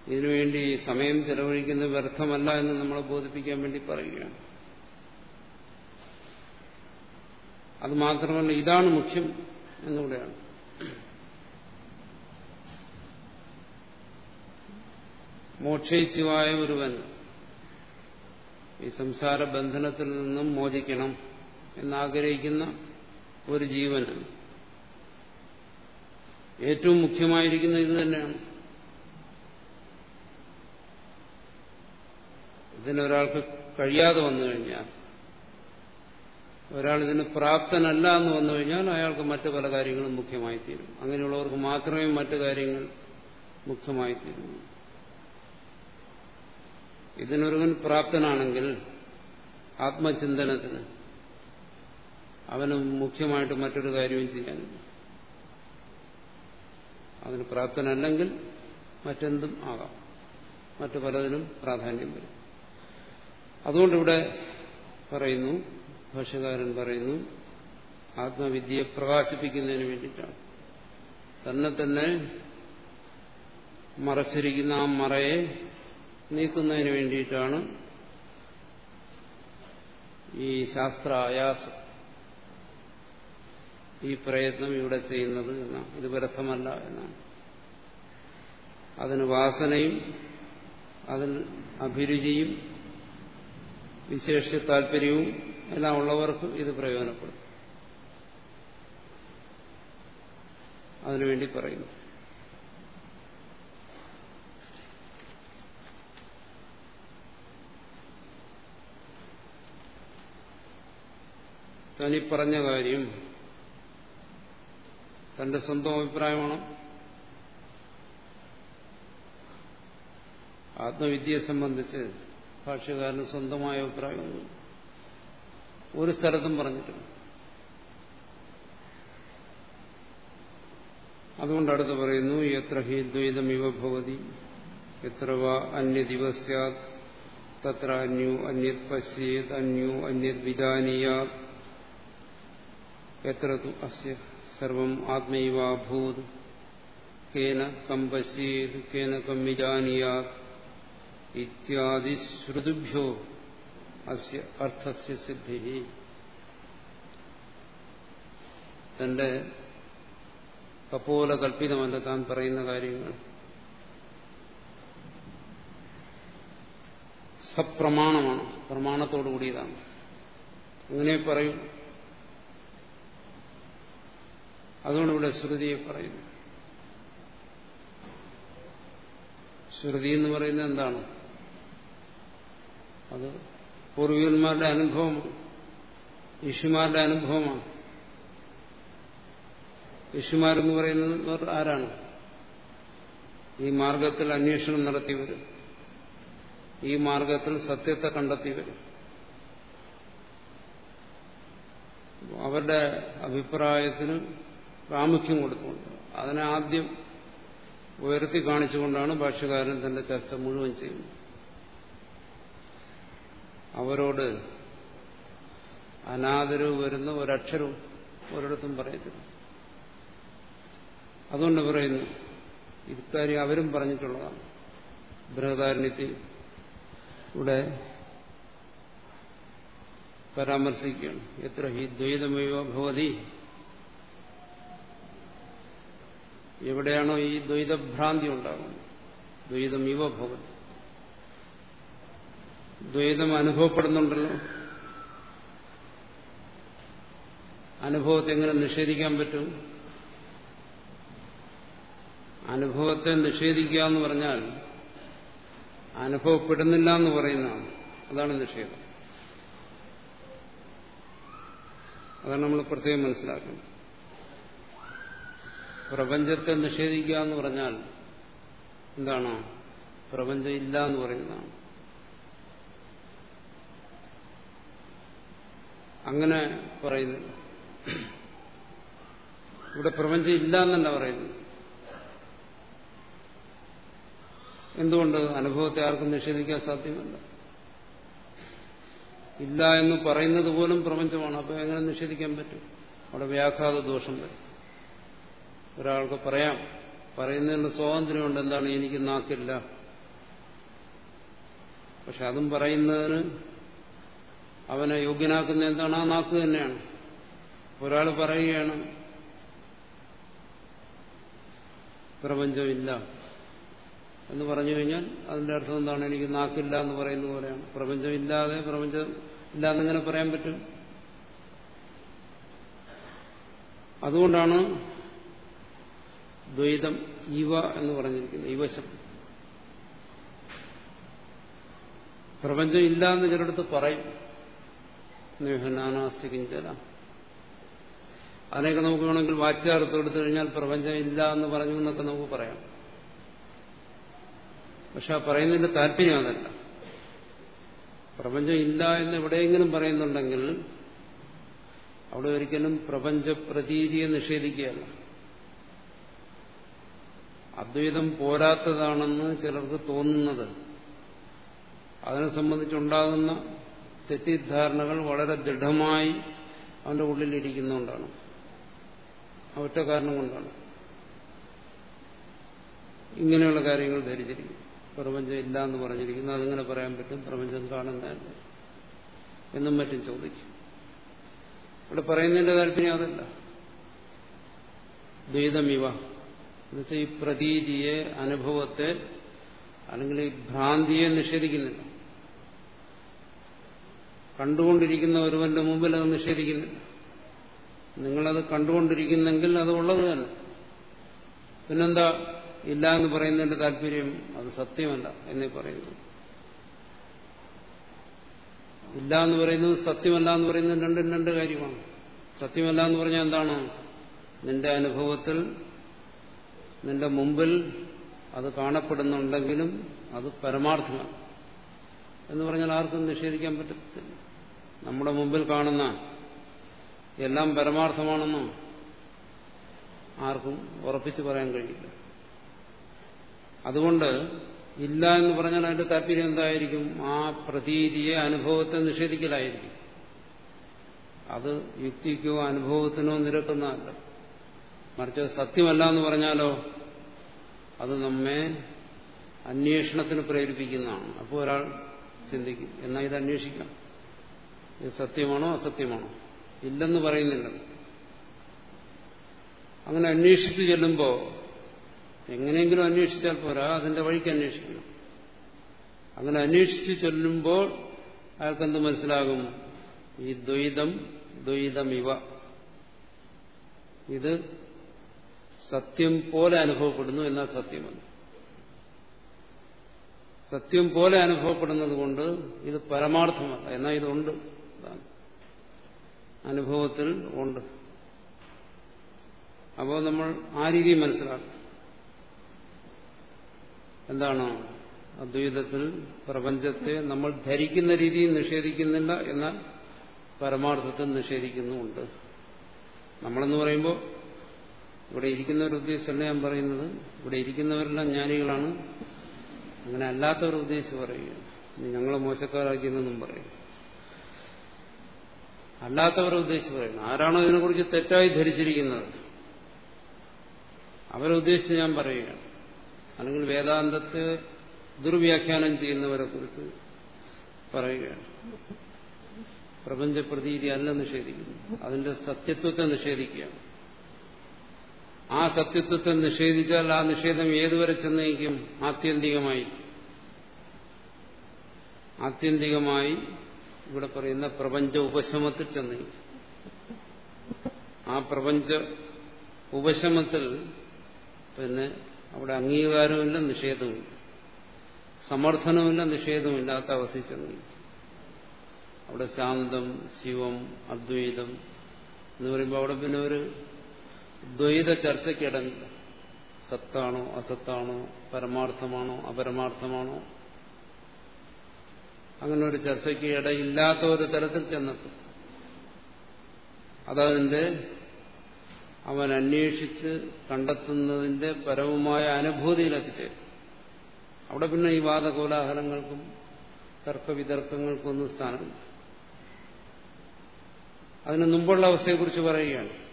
ഇതിനുവേണ്ടി സമയം ചെലവഴിക്കുന്നത് വ്യർത്ഥമല്ല എന്ന് നമ്മളെ ബോധിപ്പിക്കാൻ വേണ്ടി പറയുകയാണ്. അത് മാത്രമല്ല ഇതാണ് മുഖ്യം എന്നുകൂടെയാണ്. മോക്ഷയിച്ചുവായ ഒരുവൻ ഈ സംസാര ബന്ധനത്തിൽ നിന്നും മോചിക്കണം എന്നാഗ്രഹിക്കുന്ന ഒരു ജീവന് ഏറ്റവും മുഖ്യമായിരിക്കുന്ന ഇത് തന്നെയാണ്. ഇതിനൊരാൾക്ക് കഴിയാതെ വന്നു കഴിഞ്ഞാൽ ഒരാൾ ഇതിന് പ്രാപ്തനല്ല എന്ന് വന്നു കഴിഞ്ഞാൽ അയാൾക്ക് മറ്റു പല കാര്യങ്ങളും മുഖ്യമായി തീരും അങ്ങനെയുള്ളവർക്ക് മാത്രമേ മറ്റു കാര്യങ്ങൾ മുഖ്യമായി തീരുന്നു ഇതിനൊരുവൻ പ്രാപ്തനാണെങ്കിൽ ആത്മചിന്തനത്തിന് അവന് മുഖ്യമായിട്ട് മറ്റൊരു കാര്യവും ചെയ്യാനില്ല. അതിന് പ്രാപ്തനല്ലെങ്കിൽ മറ്റെന്തും ആകാം. മറ്റു പലതിനും പ്രാധാന്യം വരും. അതുകൊണ്ടിവിടെ പറയുന്നു ഭാഷകാരൻ പറയുന്നു ആത്മവിദ്യയെ പ്രകാശിപ്പിക്കുന്നതിന് വേണ്ടിയിട്ടാണ്. തന്നെ തന്നെ മറച്ചിരിക്കുന്ന ആ മറയെ നീക്കുന്നതിന് വേണ്ടിയിട്ടാണ് ഈ ശാസ്ത്ര ആയാസം ഈ പ്രയത്നം ഇവിടെ ചെയ്യുന്നത് എന്നാണ്. ഇത് വ്യർത്ഥമല്ല എന്നാണ്. അതിന് വാസനയും അതിന് അഭിരുചിയും വിശേഷ താല്പര്യവും എല്ലാം ഉള്ളവർക്ക് ഇത് പ്രയോജനപ്പെടും. അതിനുവേണ്ടി പറയുന്നു. തനി പറഞ്ഞ കാര്യം തന്റെ സ്വന്തം അഭിപ്രായമാണ്. ആത്മവിദ്യയെ സംബന്ധിച്ച് ഭാഷകാരന് സ്വന്തമായ അഭിപ്രായമൊന്നും ഒരു സ്ഥലത്തും പറഞ്ഞിട്ടില്ല. അതുകൊണ്ട് അടുത്ത് പറയുന്നു എത്ര ഹി ദ്വൈതം ഇവ ഭവതി എത്ര വാ അന്യദിവസ്യാത് തത്ര അന്യു അന്യത് പശ്യേത് അന്യു അന്യത് വിജാനീയാത് എത്ര അസ്യ സർവം കേന കേന ഇത്യാദി അസ്യ അർത്ഥസ്യ സിദ്ധി തന്റെ കപോല കൽപ്പിതമല്ല താൻ പറയുന്ന കാര്യങ്ങൾ. സപ്രമാണമാണ് പ്രമാണത്തോടു കൂടിയതാണ് അങ്ങനെ പറയും. അതുകൊണ്ട് ഇവിടെ ശ്രുതിയെ പറയുന്നു. ശ്രുതി എന്ന് പറയുന്നത് എന്താണ്? അത് പൂർവികന്മാരുടെ അനുഭവമാണ്. യശുമാരുടെ അനുഭവമാണ്. യശുമാരെന്ന് പറയുന്നത് ആരാണ്? ഈ മാർഗത്തിൽ അന്വേഷണം നടത്തിയവർ ഈ മാർഗത്തിൽ സത്യത്തെ കണ്ടെത്തിയവർ അവരുടെ അഭിപ്രായത്തിന് പ്രാമുഖ്യം കൊടുത്തുകൊണ്ട് അതിനെ ആദ്യം ഉയർത്തി കാണിച്ചുകൊണ്ടാണ് ഭാഷ്യകാരൻ തന്റെ ചർച്ച മുഴുവൻ ചെയ്യുന്നത്. അവരോട് അനാദരവ് വരുന്ന ഒരക്ഷരവും ഒരിടത്തും പറയത്തില്ല. അതുകൊണ്ട് പറയുന്നു ഇക്കാര്യം അവരും പറഞ്ഞിട്ടുള്ളതാണ്. ബൃഹദാരണ്യത്തിൽ ഇവിടെ പരാമർശിക്കുകയാണ്. എത്ര ഹി ദ്വൈതമയോ ഭവതി എവിടെയാണോ ഈ ദ്വൈതഭ്രാന്തി ഉണ്ടാകുന്നത്. ദ്വൈതം ഇവ ഭവതി. ദ്വൈതം അനുഭവപ്പെടുന്നുണ്ടല്ലോ. അനുഭവത്തെ എങ്ങനെ നിഷേധിക്കാൻ പറ്റും? അനുഭവത്തെ നിഷേധിക്കുക എന്ന് പറഞ്ഞാൽ അനുഭവപ്പെടുന്നില്ല എന്ന് പറയുന്നതാണ്. അതാണ് നിഷേധം. അതാണ് നമ്മൾ പ്രത്യേകം മനസ്സിലാക്കുന്നത് പ്രപഞ്ചത്തെ നിഷേധിക്കുക എന്ന് പറഞ്ഞാൽ എന്താണ്? പ്രപഞ്ചം ഇല്ല എന്ന് പറയുന്നതാണ്. അങ്ങനെ പറയുന്നു. ഇവിടെ പ്രപഞ്ചം ഇല്ല എന്നല്ല പറയുന്നു എന്തുകൊണ്ട്? അനുഭവത്തെ ആർക്കും നിഷേധിക്കാൻ സാധ്യമല്ല. ഇല്ല എന്ന് പറയുന്നത് പോലും പ്രപഞ്ചമാണ്. അപ്പൊ എങ്ങനെ നിഷേധിക്കാൻ പറ്റും? അവിടെ വ്യാഘാത ദോഷം വരും. ഒരാൾക്ക് പറയാം. പറയുന്നതിനുള്ള സ്വാതന്ത്ര്യമുണ്ട് എന്താണ്? എനിക്ക് നാക്കില്ല. പക്ഷെ അതും പറയുന്നതിന് അവനെ യോഗ്യനാക്കുന്ന എന്താണ്? ആ നാക്ക് തന്നെയാണ്. ഒരാൾ പറയുകയാണ് പ്രപഞ്ചമില്ല എന്ന് പറഞ്ഞു കഴിഞ്ഞാൽ അതിന്റെ അർത്ഥം എന്താണ്? എനിക്ക് നാക്കില്ല എന്ന് പറയുന്ന പോലെയാണ്. പ്രപഞ്ചമില്ലാതെ പ്രപഞ്ചം ഇല്ല എന്നിങ്ങനെ പറയാൻ പറ്റും? അതുകൊണ്ടാണ് ദ്വൈതം ഇവ എന്ന് പറഞ്ഞിരിക്കുന്നു ഇവശം പ്രപഞ്ചം ഇല്ല എന്ന് ചിലടത്ത് പറയും. നേഹനാനാസ്തി കിഞ്ചല അതിനൊക്കെ നമുക്ക് വേണമെങ്കിൽ വാച്യാർത്ഥം എടുത്തു കഴിഞ്ഞാൽ പ്രപഞ്ചം ഇല്ല എന്ന് പറഞ്ഞു എന്നൊക്കെ നമുക്ക് പറയാം. പക്ഷെ ആ പറയുന്നതിന്റെ താല്പര്യം അതല്ല. പ്രപഞ്ചം ഇല്ല എന്ന് എവിടെയെങ്കിലും പറയുന്നുണ്ടെങ്കിൽ അവിടെ ഒരിക്കലും പ്രപഞ്ച പ്രതീതിയെ നിഷേധിക്കുകയല്ല. അദ്വൈതം പോരാത്തതാണെന്ന് ചിലർക്ക് തോന്നുന്നത്. അതിനെ സംബന്ധിച്ചുണ്ടാകുന്ന തെറ്റിദ്ധാരണകൾ വളരെ ദൃഢമായി അവന്റെ ഉള്ളിലിരിക്കുന്നതുകൊണ്ടാണ് ഒറ്റ കാരണം കൊണ്ടാണ്. ഇങ്ങനെയുള്ള കാര്യങ്ങൾ ധരിച്ചിരിക്കും പ്രപഞ്ചം ഇല്ല എന്ന് പറഞ്ഞിരിക്കുന്നു. അതിങ്ങനെ പറയാൻ പറ്റും. പ്രപഞ്ചം കാണുന്നതല്ല? എന്നും മറ്റും ചോദിക്കും. ഇവിടെ പറയുന്നതിന്റെ താല്പര്യം അതല്ല. ദ്വൈതമിവ. എന്നുവെച്ചാൽ ഈ പ്രതീതിയെ അനുഭവത്തെ അല്ലെങ്കിൽ ഈ ഭ്രാന്തിയെ നിഷേധിക്കുന്നില്ല. കണ്ടുകൊണ്ടിരിക്കുന്ന ഒരുവന്റെ മുമ്പിൽ അത് നിഷേധിക്കുന്നില്ല. നിങ്ങളത് കണ്ടുകൊണ്ടിരിക്കുന്നെങ്കിൽ അത് ഉള്ളത് തന്നെ. പിന്നെന്താ? ഇല്ല എന്ന് പറയുന്നതിന്റെ താല്പര്യം അത് സത്യമല്ല എന്നേ പറയുന്നു. ഇല്ല എന്ന് പറയുന്നത് സത്യമല്ല എന്ന് പറയുന്നത് രണ്ടും രണ്ട് കാര്യമാണ്. സത്യമല്ല എന്ന് പറഞ്ഞാൽ എന്താണ്? നിന്റെ അനുഭവത്തിൽ നിന്റെ മുമ്പിൽ അത് കാണപ്പെടുന്നുണ്ടെങ്കിലും അത് പരമാർത്ഥമാണ്. എന്ന് പറഞ്ഞാൽ ആർക്കും നിഷേധിക്കാൻ പറ്റത്തില്ല. നമ്മുടെ മുമ്പിൽ കാണുന്ന എല്ലാം പരമാർത്ഥമാണെന്നോ ആർക്കും ഉറപ്പിച്ചു പറയാൻ കഴിയില്ല. അതുകൊണ്ട് ഇല്ല എന്ന് പറഞ്ഞാൽ അതിന്റെ താല്പര്യം എന്തായിരിക്കും? ആ പ്രതീതിയെ അനുഭവത്തെ നിഷേധിക്കലായിരിക്കും. അത് യുക്തിക്കോ അനുഭവത്തിനോ നിരക്കുന്നതല്ല. മറിച്ച് സത്യമല്ല എന്ന് പറഞ്ഞാലോ? അത് നമ്മെ അന്വേഷണത്തിന് പ്രേരിപ്പിക്കുന്നതാണ്. അപ്പോൾ ഒരാൾ ചിന്തിക്കും എന്നാൽ ഇത് അന്വേഷിക്കാം? ഇത് സത്യമാണോ അസത്യമാണോ? ഇല്ലെന്ന് പറയുന്നില്ല. അങ്ങനെ അന്വേഷിച്ചു ചെല്ലുമ്പോൾ എങ്ങനെയെങ്കിലും അന്വേഷിച്ചാൽ പോരാ അതിന്റെ വഴിക്ക് അന്വേഷിക്കണം. അങ്ങനെ അന്വേഷിച്ചു ചൊല്ലുമ്പോൾ അയാൾക്കെന്ത് മനസ്സിലാകും? ഈ ദ്വൈതം ദ്വൈതമിവ. ഇത് സത്യം പോലെ അനുഭവപ്പെടുന്നു എന്നാൽ സത്യമല്ല സത്യം പോലെ അനുഭവപ്പെടുന്നത് കൊണ്ട് ഇത് പരമാർത്ഥമല്ല. എന്നാൽ ഇതുണ്ട് അനുഭവത്തിൽ ഉണ്ട്. അപ്പോൾ നമ്മൾ ആ രീതി മനസ്സിലാക്കും എന്താണ്? അദ്വൈതത്തിൽ പ്രപഞ്ചത്തെ നമ്മൾ ധരിക്കുന്ന രീതിയിൽ നിഷേധിക്കുന്നില്ല എന്നാൽ പരമാർത്ഥത്തിൽ നിഷേധിക്കുന്നുമുണ്ട്. നമ്മളെന്ന് പറയുമ്പോൾ ഇവിടെ ഇരിക്കുന്നവർ ഉദ്ദേശിച്ചല്ല ഞാൻ പറയുന്നത്. ഇവിടെ ഇരിക്കുന്നവരെല്ലാം ജ്ഞാനികളാണ്. അങ്ങനെ അല്ലാത്തവർ ഉദ്ദേശിച്ച് പറയുക. ഞങ്ങളെ മോശക്കാരാക്കിയെന്നും പറയും അല്ലാത്തവരെ ഉദ്ദേശിച്ച് പറയുന്നു. ആരാണോ ഇതിനെക്കുറിച്ച് തെറ്റായി ധരിച്ചിരിക്കുന്നത്? അവരെ ഉദ്ദേശിച്ച് ഞാൻ പറയുകയാണ്. അല്ലെങ്കിൽ വേദാന്തത്തെ ദുർവ്യാഖ്യാനം ചെയ്യുന്നവരെ കുറിച്ച് പറയുകയാണ്. പ്രപഞ്ച പ്രതീതി അല്ല നിഷേധിക്കുന്നു. അതിന്റെ സത്യത്വത്തെ നിഷേധിക്കുകയാണ്. ആ സത്യത്വത്തെ നിഷേധിച്ചാൽ ആ നിഷേധം ഏതുവരെ ചെന്നേക്കും? ആത്യന്തികമായി. ആത്യന്തികമായി ഇവിടെ പറയുന്ന പ്രപഞ്ച ഉപശമത്തിൽ ചെന്നേക്കും. ആ പ്രപഞ്ച ഉപശമത്തിൽ പിന്നെ അവിടെ അംഗീകാരമില്ല നിഷേധവുമില്ല. സമർത്ഥനവുമില്ല നിഷേധമില്ലാത്ത അവസ്ഥയിൽ ചെന്നു അവിടെ ശാന്തം ശിവം അദ്വൈതം എന്ന് പറയുമ്പോൾ അവിടെ പിന്നെ ഒരു ദ്വൈത ചർച്ചയ്ക്ക് സത്താണോ അസത്താണോ പരമാർത്ഥമാണോ അപരമാർത്ഥമാണോ? അങ്ങനെ ഒരു ചർച്ചയ്ക്ക് ഇടയില്ലാത്ത ഒരു തരത്തിൽ ചെന്നെത്തും. അതതിന്റെ അവൻ അന്വേഷിച്ച് കണ്ടെത്തുന്നതിന്റെ പരവുമായ അനുഭൂതിയിലെത്തിച്ചേരും അവിടെ പിന്നെ ഈ വാദകോലാഹലങ്ങൾക്കും തർക്കവിതർക്കങ്ങൾക്കൊന്നും സ്ഥാനമില്ല. അതിന് മുമ്പുള്ള അവസ്ഥയെക്കുറിച്ച് പറയുകയാണ്.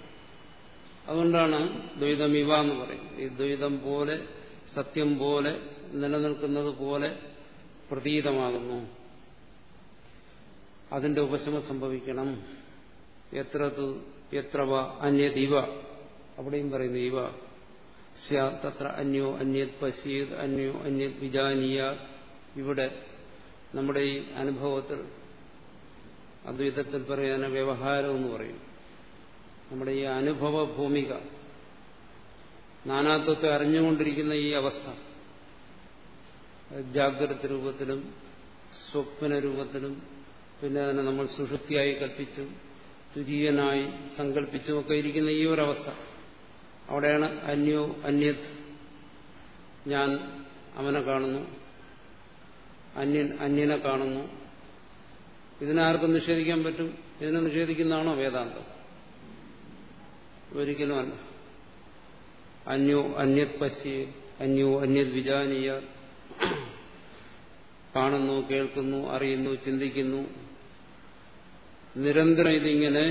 അതുകൊണ്ടാണ് ദ്വൈതം ഇവ എന്ന് പറയുന്നത്. ഈ ദ്വൈതം പോലെ സത്യം പോലെ നിലനിൽക്കുന്നത് പോലെ പ്രതീതമാകുന്നു. അതിന്റെ ഉപശമം സംഭവിക്കണം. എത്ര എത്രവ എത്ര വ അന്യദീവ? അവിടെയും പറയുന്നു ഇവ. തത്ര അന്യോ അന്യത് പശ്യത് അന്യോ അന്യത് വിജാനീയ ഇവിടെ നമ്മുടെ ഈ അനുഭവത്തിൽ അദ്വൈതത്തിൽ പറയാൻ വ്യവഹാരം എന്ന് പറയും. നമ്മുടെ ഈ അനുഭവ ഭൂമിക. നാനാത്വത്തെ അറിഞ്ഞുകൊണ്ടിരിക്കുന്ന ഈ അവസ്ഥ. ജാഗ്രത രൂപത്തിലും സ്വപ്ന രൂപത്തിലും പിന്നെ അതിനെ നമ്മൾ സുഷുപ്തിയായി കൽപ്പിച്ചും തുരീയനായി സങ്കല്പിച്ചുമൊക്കെ ഇരിക്കുന്ന ഈ ഒരവസ്ഥ. അവിടെയാണ് അന്യോ അന്യത്. ഞാൻ അവനെ കാണുന്നു. അന്യൻ അന്യനെ കാണുന്നു. ഇതിനാർക്കും നിഷേധിക്കാൻ പറ്റും? ഇതിനെ നിഷേധിക്കുന്നതാണോ വേദാന്തം? ഒരിക്കലുമല്ല അന്യോ അന്യത് പശ്യ അന്യോ അന്യത് വിജാനീയ. കാണുന്നു കേൾക്കുന്നു അറിയുന്നു ചിന്തിക്കുന്നു. നിരന്തരം ഇതിങ്ങനെ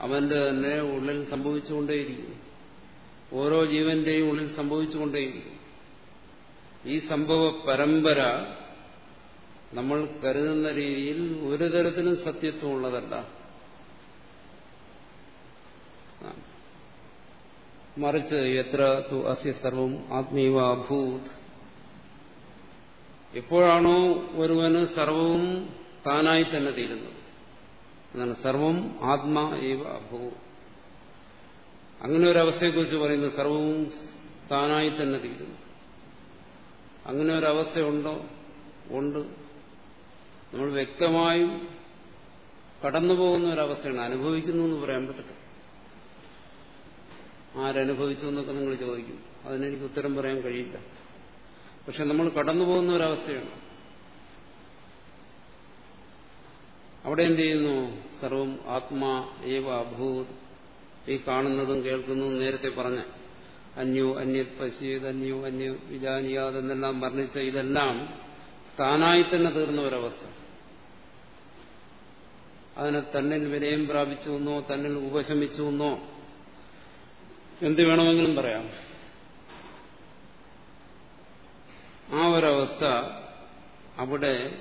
അവന്റെ തന്നെ ഉള്ളിൽ സംഭവിച്ചുകൊണ്ടേയിരിക്കും ഓരോ ജീവന്റെയും ഉള്ളിൽ സംഭവിച്ചുകൊണ്ടേയിരിക്കും ഈ സംഭവ പരമ്പര നമ്മൾ കരുതുന്ന രീതിയിൽ ഒരു തരത്തിലും സത്യത്വം മറിച്ച് എത്ര തു അസ്യ സർവം ആത്മീവാഭൂത് എപ്പോഴാണോ ഒരുവന് സർവവും താനായി തന്നെ തീരുന്നത്. എന്നാണ് സർവം ആത്മാ ഏവ അഭൂ അങ്ങനെ ഒരു അവസ്ഥയെക്കുറിച്ച് സർവവും താനായി തന്നെ തീരുന്നു. അങ്ങനെ ഒരു ഉണ്ട്. നമ്മൾ വ്യക്തമായും കടന്നു പോകുന്ന ഒരവസ്ഥയാണ്. അനുഭവിക്കുന്നു എന്ന് പറയാൻ പറ്റില്ല ആരനുഭവിച്ചു എന്നൊക്കെ നിങ്ങൾ ചോദിക്കും. അതിനെനിക്ക് ഉത്തരം പറയാൻ കഴിയില്ല. പക്ഷെ നമ്മൾ കടന്നു പോകുന്ന ഒരവസ്ഥയാണ്. അവിടെ എന്ത് ചെയ്യുന്നു? സർവം ആത്മാ ഏവ അഭൂത്. ഈ കാണുന്നതും കേൾക്കുന്നതും നേരത്തെ പറഞ്ഞ അന്യോ അന്യത് പശ്യത് അന്യോ അന്യ വിജാനിയാത് എന്നെല്ലാം വർണിച്ച ഇതെല്ലാം താനായി തന്നെ തീർന്ന ഒരവസ്ഥ. അതിനെ തന്നിൽ വിനയം പ്രാപിച്ചു എന്നോ തന്നിൽ ഉപശമിച്ചു എന്നോ എന്ത് വേണമെങ്കിലും പറയാം. ആ ഒരവസ്ഥ അവിടെ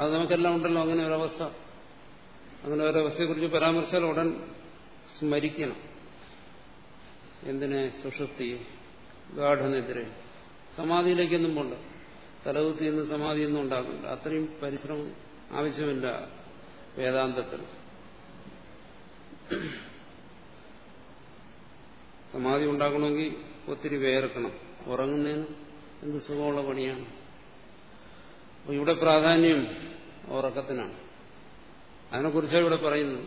അത് നമുക്കെല്ലാം ഉണ്ടല്ലോ അങ്ങനെ ഒരവസ്ഥ. അങ്ങനെ ഒരവസ്ഥയെക്കുറിച്ച് പരാമർശാൽ ഉടൻ സ്മരിക്കണം. എന്തിനെ സുഷുപ്തി ഗാഠനെതിരെ സമാധിയിലേക്കൊന്നും പോണ്ട. തലകുത്തി നിന്ന് സമാധിയൊന്നും ഉണ്ടാകുന്നില്ല അത്രയും പരിശ്രമം ആവശ്യമില്ല വേദാന്തത്തിൽ സമാധി ഉണ്ടാക്കണമെങ്കിൽ ഒത്തിരി വേർക്കണം. ഉറങ്ങുന്നതിന് എന്ത് സുഖമുള്ള പണിയാണ്. അപ്പൊ ഇവിടെ പ്രാധാന്യം ഉറക്കത്തിനാണ്. അതിനെക്കുറിച്ചാണ് ഇവിടെ പറയുന്നത്.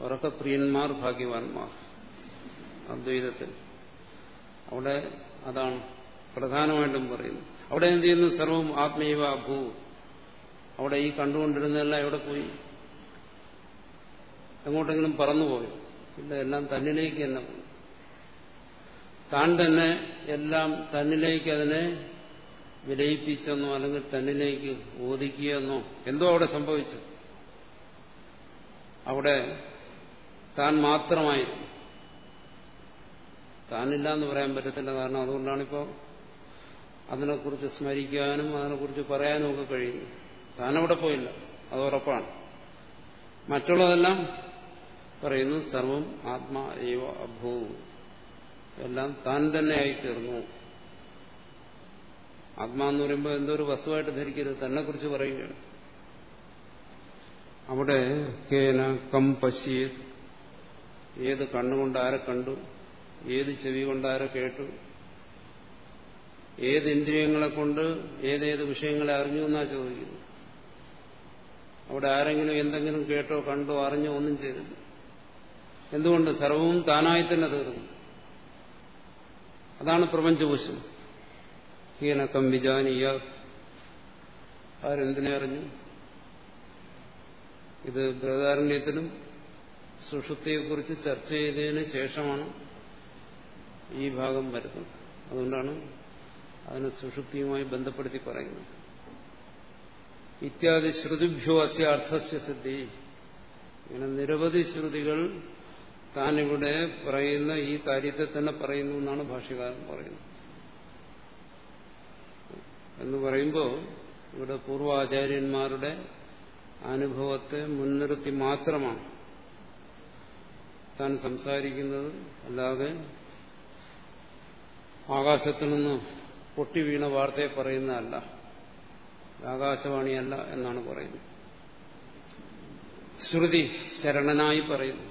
ഉറക്കപ്രിയന്മാർ ഭാഗ്യവാന്മാർ. അദ്വൈതത്തിൽ. അവിടെ അതാണ് പ്രധാനമായിട്ടും പറയുന്നത്. അവിടെ എന്ത് ചെയ്യുന്നു? സർവം ആത്മീയവ ഭൂ അവിടെ ഈ കണ്ടുകൊണ്ടിരുന്നതെല്ലാം എവിടെ പോയി? എങ്ങോട്ടെങ്കിലും പറന്നുപോയോ? ഇല്ല എല്ലാം തന്നിലേക്ക് തന്നെ താൻ തന്നെ എല്ലാം തന്നിലേക്ക് അതിനെ വിലയിപ്പിച്ചെന്നോ അല്ലെങ്കിൽ തന്നിലേക്ക് ഓദിക്കുകയെന്നോ എന്തോ അവിടെ സംഭവിച്ചു. അവിടെ താൻ മാത്രമായിരുന്നു. താനില്ല എന്ന് പറയാൻ പറ്റത്തില്ല കാരണം അതുകൊണ്ടാണിപ്പോൾ അതിനെക്കുറിച്ച് സ്മരിക്കാനും അതിനെക്കുറിച്ച് പറയാനും ഒക്കെ കഴിയുന്നു താനവിടെ പോയില്ല. അത് ഉറപ്പാണ്. മറ്റുള്ളതെല്ലാം പറയുന്നു സർവം ആത്മാ ഏവ അഭൂ. എല്ലാം താൻ തന്നെയായി തീർന്നു ആത്മാന്ന് പറയുമ്പോൾ എന്തോ ഒരു വസ്തുവായിട്ട് ധരിക്കരുത് തന്നെ കുറിച്ച് പറയുകയാണ്. അവിടെ കേന കം പശ്യത്. ഏത് കണ്ണുകൊണ്ട് ആരെ കണ്ടു? ഏത് ചെവി കൊണ്ട് ആരെ കേട്ടു? ഏത് ഇന്ദ്രിയങ്ങളെ കൊണ്ട് ഏതേത് വിഷയങ്ങളെ അറിഞ്ഞു എന്നാ ചോദിക്കുന്നു. അവിടെ ആരെങ്കിലും എന്തെങ്കിലും കേട്ടോ കണ്ടോ അറിഞ്ഞോ ഒന്നും ചെയ്തില്ല. എന്തുകൊണ്ട് സർവവും താനായി തന്നെ തീർന്നു? അതാണ് പ്രപഞ്ചകോശം ഹീനക്കം വിജാനീയ. ആരെന്തിനെ അറിഞ്ഞു? ഇത് ബൃഹദാരണ്യത്തിലും സുഷുപ്തിയെക്കുറിച്ച് ചർച്ച ചെയ്തതിന് ശേഷമാണ് ഈ ഭാഗം വരുന്നത്. അതുകൊണ്ടാണ് അതിനെ സുഷുപ്തിയുമായി ബന്ധപ്പെടുത്തി പറയുന്നത്. ഇത്യാദി ശ്രുതിഭ്യോ അസ്യ അർത്ഥസ്യ സിദ്ധി. ഇങ്ങനെ നിരവധി ശ്രുതികൾ താനിവിടെ പറയുന്ന ഈ കാര്യത്തെ തന്നെ പറയുന്നു എന്നാണ് ഭാഷ്യകാരൻ പറയുന്നത്. എന്ന് പറയുമ്പോൾ ഇവിടെ പൂർവാചാര്യന്മാരുടെ അനുഭവത്തെ മുൻനിർത്തി മാത്രമാണ് താൻ സംസാരിക്കുന്നത്. അല്ലാതെ ആകാശത്തിൽ നിന്ന് പൊട്ടി വീണ വാർത്തയെ പറയുന്നതല്ല. ആകാശവാണിയല്ല എന്നാണ് പറയുന്നത്. ശ്രുതി ശരണനായി പറയുന്നു.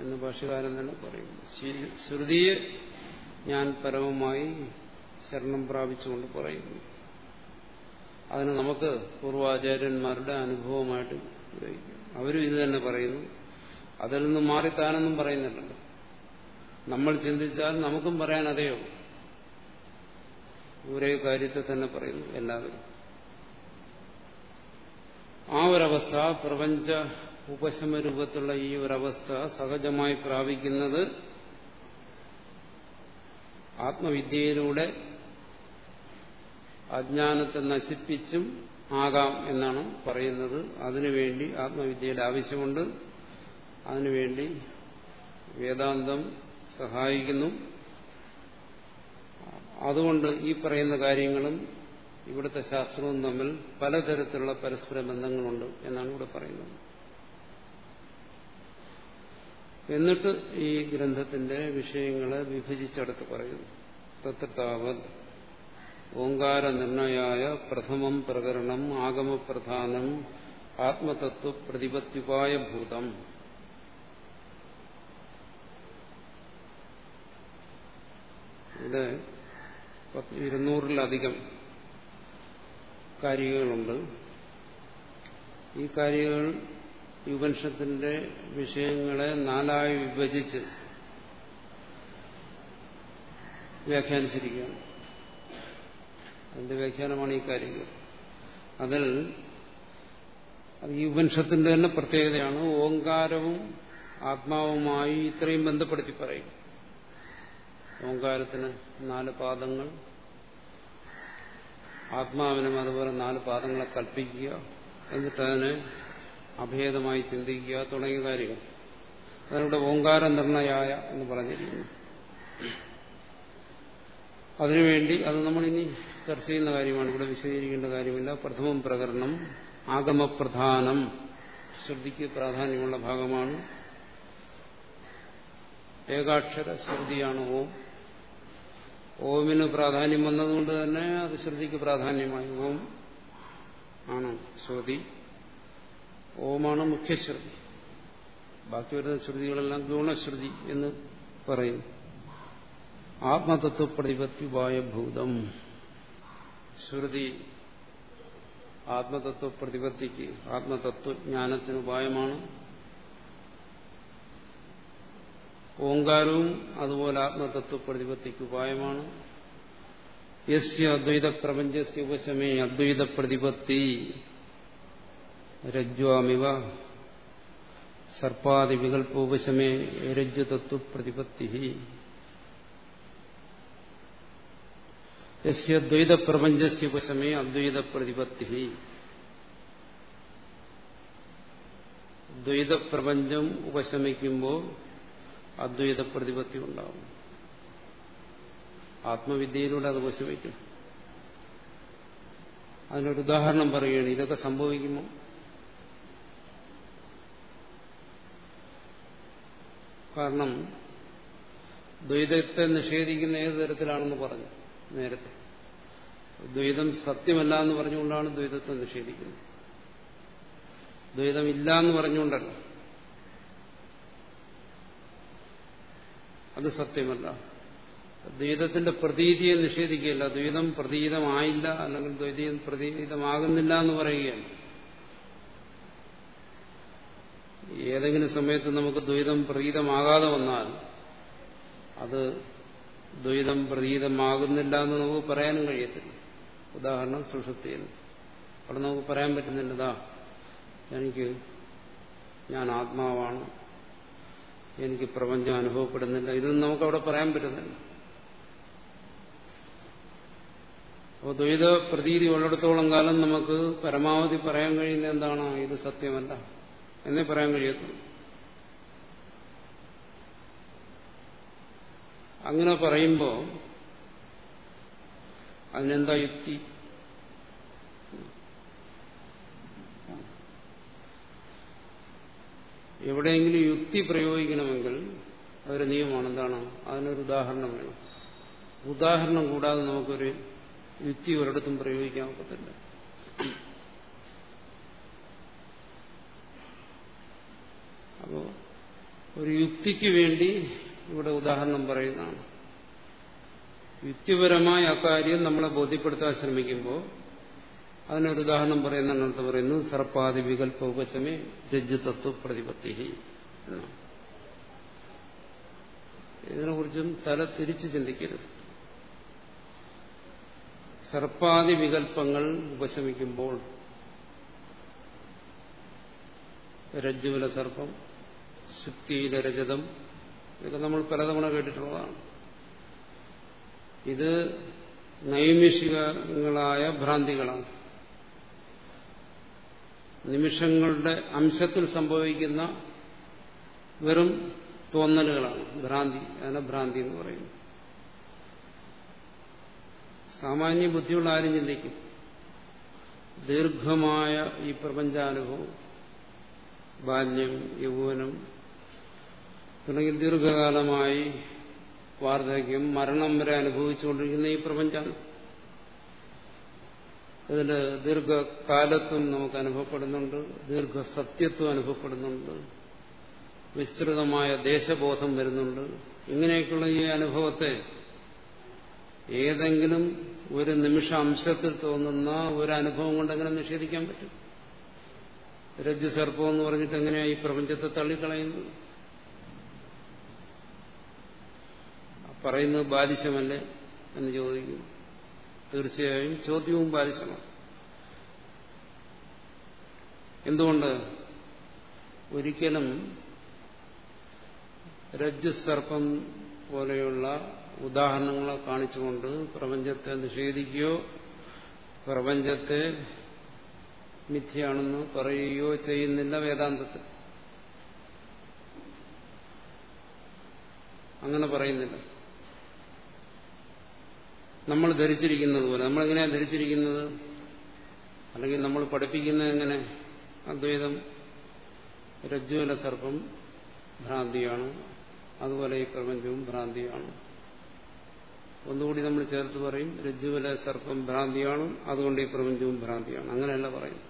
എന്ന് ഭാഷകാരൻ തന്നെ പറയുന്നു ശ്രുതിയെ ഞാൻ പരമമായി ശരണം പ്രാപിച്ചുകൊണ്ട് പറയുന്നു. അതിന് നമുക്ക് പൂർവാചാര്യന്മാരുടെ അനുഭവമായിട്ട് ഗ്രഹിക്കാം. അവരും ഇത് തന്നെ പറയുന്നു. അതിൽ നിന്ന് മാറി താനൊന്നും പറയുന്നില്ലല്ലോ. നമ്മൾ ചിന്തിച്ചാൽ നമുക്കും പറയാൻ അതേയോ ഒരേ കാര്യത്തെ തന്നെ പറയുന്നു എല്ലാവരും. ആ ഒരവസ്ഥ പ്രപഞ്ച ഉപശമ രൂപത്തിലുള്ള ഈ ഒരവസ്ഥ സഹജമായി പ്രാപിക്കുന്നത് ആത്മവിദ്യയിലൂടെ അജ്ഞാനത്തെ നശിപ്പിച്ചും ആകാം എന്നാണ് പറയുന്നത്. അതിനുവേണ്ടി ആത്മവിദ്യയുടെ ആവശ്യമുണ്ട്. അതിനുവേണ്ടി വേദാന്തം സഹായിക്കുന്നു. അതുകൊണ്ട് ഈ പറയുന്ന കാര്യങ്ങളും ഇവിടുത്തെ ശാസ്ത്രവും തമ്മിൽ പലതരത്തിലുള്ള പരസ്പര ബന്ധങ്ങളുണ്ട് എന്നാണ് ഇവിടെ പറയുന്നത്. എന്നിട്ട് ഈ ഗ്രന്ഥത്തിന്റെ വിഷയങ്ങളെ വിഭജിച്ചെടുത്ത് പറയുന്നു. തത്താവത് ഓങ്കാര നിർണയായ പ്രഥമം പ്രകരണം ആഗമപ്രധാനം ആത്മതത്വ പ്രതിപത്യുപായ ഭൂതം. ഇവിടെ ഇരുന്നൂറിലധികം കാര്യങ്ങളുണ്ട്. ഈ കാരികകൾ ഈ ഉപനിഷത്തിന്റെ വിഷയങ്ങളെ നാലായി വിഭജിച്ച് വ്യാഖ്യാനിച്ചിരിക്കുകയാണ്. അതിന്റെ വ്യാഖ്യാനമാണ് ഈ കാര്യങ്ങൾ. അതിൽ ഈ ഉപനിഷത്തിന്റെ തന്നെ പ്രത്യേകതയാണ് ഓങ്കാരവും ആത്മാവുമായി ഇത്രയും ബന്ധപ്പെടുത്തി പറയും. ഓങ്കാരത്തിന് നാല് പാദങ്ങൾ ആത്മാവിനും അതുപോലെ നാല് പാദങ്ങളെ കൽപ്പിക്കുക എന്നിട്ട് അഭേദമായി ചിന്തിക്കുക തുടങ്ങിയ കാര്യങ്ങൾ. അതിലൂടെ ഓങ്കാര നിർണയായ എന്ന് പറഞ്ഞിരിക്കുന്നു. അതിനുവേണ്ടി അത് ഇനി ചർച്ച ചെയ്യുന്ന കാര്യമാണ്. ഇവിടെ വിശദീകരിക്കേണ്ട കാര്യമില്ല. പ്രഥമം പ്രകരണം ആഗമപ്രധാനം. ശ്രുതിക്ക് പ്രാധാന്യമുള്ള ഭാഗമാണ്. ഏകാക്ഷര ശ്രുതിയാണ് ഓം. ഓമിന് പ്രാധാന്യം വന്നതുകൊണ്ട് തന്നെ അത് ശ്രുതിക്ക് പ്രാധാന്യമായി. ഓം ആണ് ശ്രുതി. ഓമാണ് മുഖ്യശ്രുതി. ബാക്കി വരുന്ന ശ്രുതികളെല്ലാം ഗുണശ്രുതി എന്ന് പറയും. ആത്മതത്വ പ്രതിപത്യുപായ ഭൂതം ശ്രുതി ആത്മതത്വ പ്രതിപത്തിക്ക് ആത്മതത്വജ്ഞാനത്തിന് ഉപായമാണ്. ഓങ്കാരവും അതുപോലെ ആത്മതത്വ പ്രതിപത്തിക്ക് ഉപായമാണ്. യസ്യ അദ്വൈത പ്രപഞ്ചസ്യ ഉപശമേ അദ്വൈത പ്രതിപത്തി രജ്വാമിവ സർപ്പാദി വികല്പോപശമേ രജ്ജുതത്വ പ്രതിപത്തി യദ്വൈത പ്രപഞ്ചസ്യ ഉപശമേ അദ്വൈത പ്രതിപത്തി ദ്വൈത പ്രപഞ്ചം ഉപശമിക്കുമ്പോൾ അദ്വൈത പ്രതിപത്തി ഉണ്ടാവും ആത്മവിദ്യയിലൂടെ അത് ഉപശമിക്കും. അതിനൊരു ഉദാഹരണം പറയുകയാണ് ഇതൊക്കെ സംഭവിക്കുമോ കാരണം ദ്വൈതത്തെ നിഷേധിക്കുന്ന ഏത് തരത്തിലാണെന്ന് പറഞ്ഞു നേരത്തെ. ദ്വൈതം സത്യമല്ല എന്ന് പറഞ്ഞുകൊണ്ടാണ് ദ്വൈതത്തെ നിഷേധിക്കുന്നത്. ദ്വൈതം ഇല്ല എന്ന് പറഞ്ഞുകൊണ്ടല്ല. അത് സത്യമല്ല. ദ്വൈതത്തിന്റെ പ്രതീതിയെ നിഷേധിക്കുകയല്ല. ദ്വൈതം പ്രതീതമായില്ല അല്ലെങ്കിൽ ദ്വൈതം പ്രതീതമാകുന്നില്ല എന്ന് പറയുകയാണ്. ഏതെങ്കിലും സമയത്ത് നമുക്ക് ദ്വൈതം പ്രതീതമാകാതെ വന്നാൽ അത് ദ്വൈതം പ്രതീതമാകുന്നില്ല എന്ന് നമുക്ക് പറയാനും കഴിയത്തില്ല. ഉദാഹരണം സുഷുപ്തിയിൽ. അവിടെ നമുക്ക് പറയാൻ പറ്റുന്നില്ലതാ എനിക്ക് ഞാൻ ആത്മാവാണ്. എനിക്ക് പ്രപഞ്ചം അനുഭവപ്പെടുന്നില്ല. ഇതൊന്നും നമുക്കവിടെ പറയാൻ പറ്റുന്നില്ല. അപ്പോൾ ദ്വൈത പ്രതീതി ഉള്ളിടത്തോളം കാലം നമുക്ക് പരമാവധി പറയാൻ കഴിയുന്ന എന്താണ്? ഇത് സത്യമല്ല. എന്നേ പറയാൻ കഴിയത്തുള്ളൂ. അങ്ങനെ പറയുമ്പോൾ അതിനെന്താ യുക്തി? എവിടെയെങ്കിലും യുക്തി പ്രയോഗിക്കണമെങ്കിൽ അതൊരു നിയമമാണ്. എന്താണ്? അതിനൊരു ഉദാഹരണം വേണം. ഉദാഹരണം കൂടാതെ നമുക്കൊരു യുക്തി ഒരിടത്തും പ്രയോഗിക്കാൻ ഒക്കത്തില്ല. അപ്പോ ഒരു യുക്തിക്ക് വേണ്ടി ഇവിടെ ഉദാഹരണം പറയുന്നതാണ്. യുക്തിപരമായ അക്കാര്യം നമ്മളെ ബോധ്യപ്പെടുത്താൻ ശ്രമിക്കുമ്പോൾ അതിനൊരു ഉദാഹരണം പറയുന്നതിനടുത്ത് പറയുന്നു സർപ്പാദി വികല്പ ഉപശമേ രജ്ജുതത്വ പ്രതിപത്തി ഇതിനെക്കുറിച്ചും തല തിരിച്ചു ചിന്തിക്കരുത്. സർപ്പാദി വികല്പങ്ങൾ ഉപശമിക്കുമ്പോൾ രജ്ജുവിലെ സർപ്പം ശുദ്ധിയിലെ രജതം ഇതൊക്കെ നമ്മൾ പലതവണ കേട്ടിട്ടുള്ളതാണ്. ഇത് നൈമിഷികങ്ങളായ ഭ്രാന്തികളാണ്. നിമിഷങ്ങളുടെ അംശത്തിൽ സംഭവിക്കുന്ന വെറും തോന്നലുകളാണ്. ഭ്രാന്തി അതിനെ ഭ്രാന്തി എന്ന് പറയുന്നു. സാമാന്യ ബുദ്ധിയുള്ള ആരും ചിന്തിക്കും. ദീർഘമായ ഈ പ്രപഞ്ചാനുഭവം ബാല്യം യൗവനം തുടങ്ങി ദീർഘകാലമായി വാർദ്ധക്യം മരണം വരെ അനുഭവിച്ചുകൊണ്ടിരിക്കുന്ന ഈ പ്രപഞ്ചമാണ് ഇതിൽ ദീർഘകാലത്വം നമുക്ക് അനുഭവപ്പെടുന്നുണ്ട് ദീർഘസത്യത്വം അനുഭവപ്പെടുന്നുണ്ട് വിസ്തൃതമായ ദേശബോധം വരുന്നുണ്ട്. ഇങ്ങനെയൊക്കെയുള്ള ഈ അനുഭവത്തെ ഏതെങ്കിലും ഒരു നിമിഷ അംശത്തിൽ തോന്നുന്ന ഒരു അനുഭവം കൊണ്ട് എങ്ങനെ നിഷേധിക്കാൻ പറ്റും? രജ്ജു സർപ്പം എന്ന് പറഞ്ഞിട്ട് എങ്ങനെയാണ് ഈ പ്രപഞ്ചത്തെ തള്ളിക്കളയുന്നത്? പറയുന്നത് ബാലിശമല്ലേ എന്ന് ചോദിക്കും തീർച്ചയായും ചോദ്യവും ബാലിശമാണ്. എന്തുകൊണ്ട്? ഒരിക്കലും രജ്ജു സർപ്പം പോലെയുള്ള ഉദാഹരണങ്ങളെ കാണിച്ചുകൊണ്ട് പ്രപഞ്ചത്തെ നിഷേധിക്കുകയോ പ്രപഞ്ചത്തെ മിഥ്യയാണെന്ന് പറയുകയോ ചെയ്യുന്നില്ല വേദാന്തത്തിൽ. അങ്ങനെ പറയുന്നില്ല. നമ്മൾ ധരിച്ചിരിക്കുന്നത് പോലെ. നമ്മളെങ്ങനെയാണ് ധരിച്ചിരിക്കുന്നത്? അല്ലെങ്കിൽ നമ്മൾ പഠിപ്പിക്കുന്നത് എങ്ങനെ? അദ്വൈതം രജ്ജുവിലെ സർപ്പം ഭ്രാന്തിയാണ്. അതുപോലെ ഈ പ്രപഞ്ചവും ഭ്രാന്തിയാണ്. ഒന്നുകൂടി നമ്മൾ ചേർത്ത് പറയും രജ്ജുവിലെ സർപ്പം ഭ്രാന്തിയാണ് അതുകൊണ്ട് ഈ പ്രപഞ്ചവും ഭ്രാന്തിയാണ്. അങ്ങനെയല്ല പറയും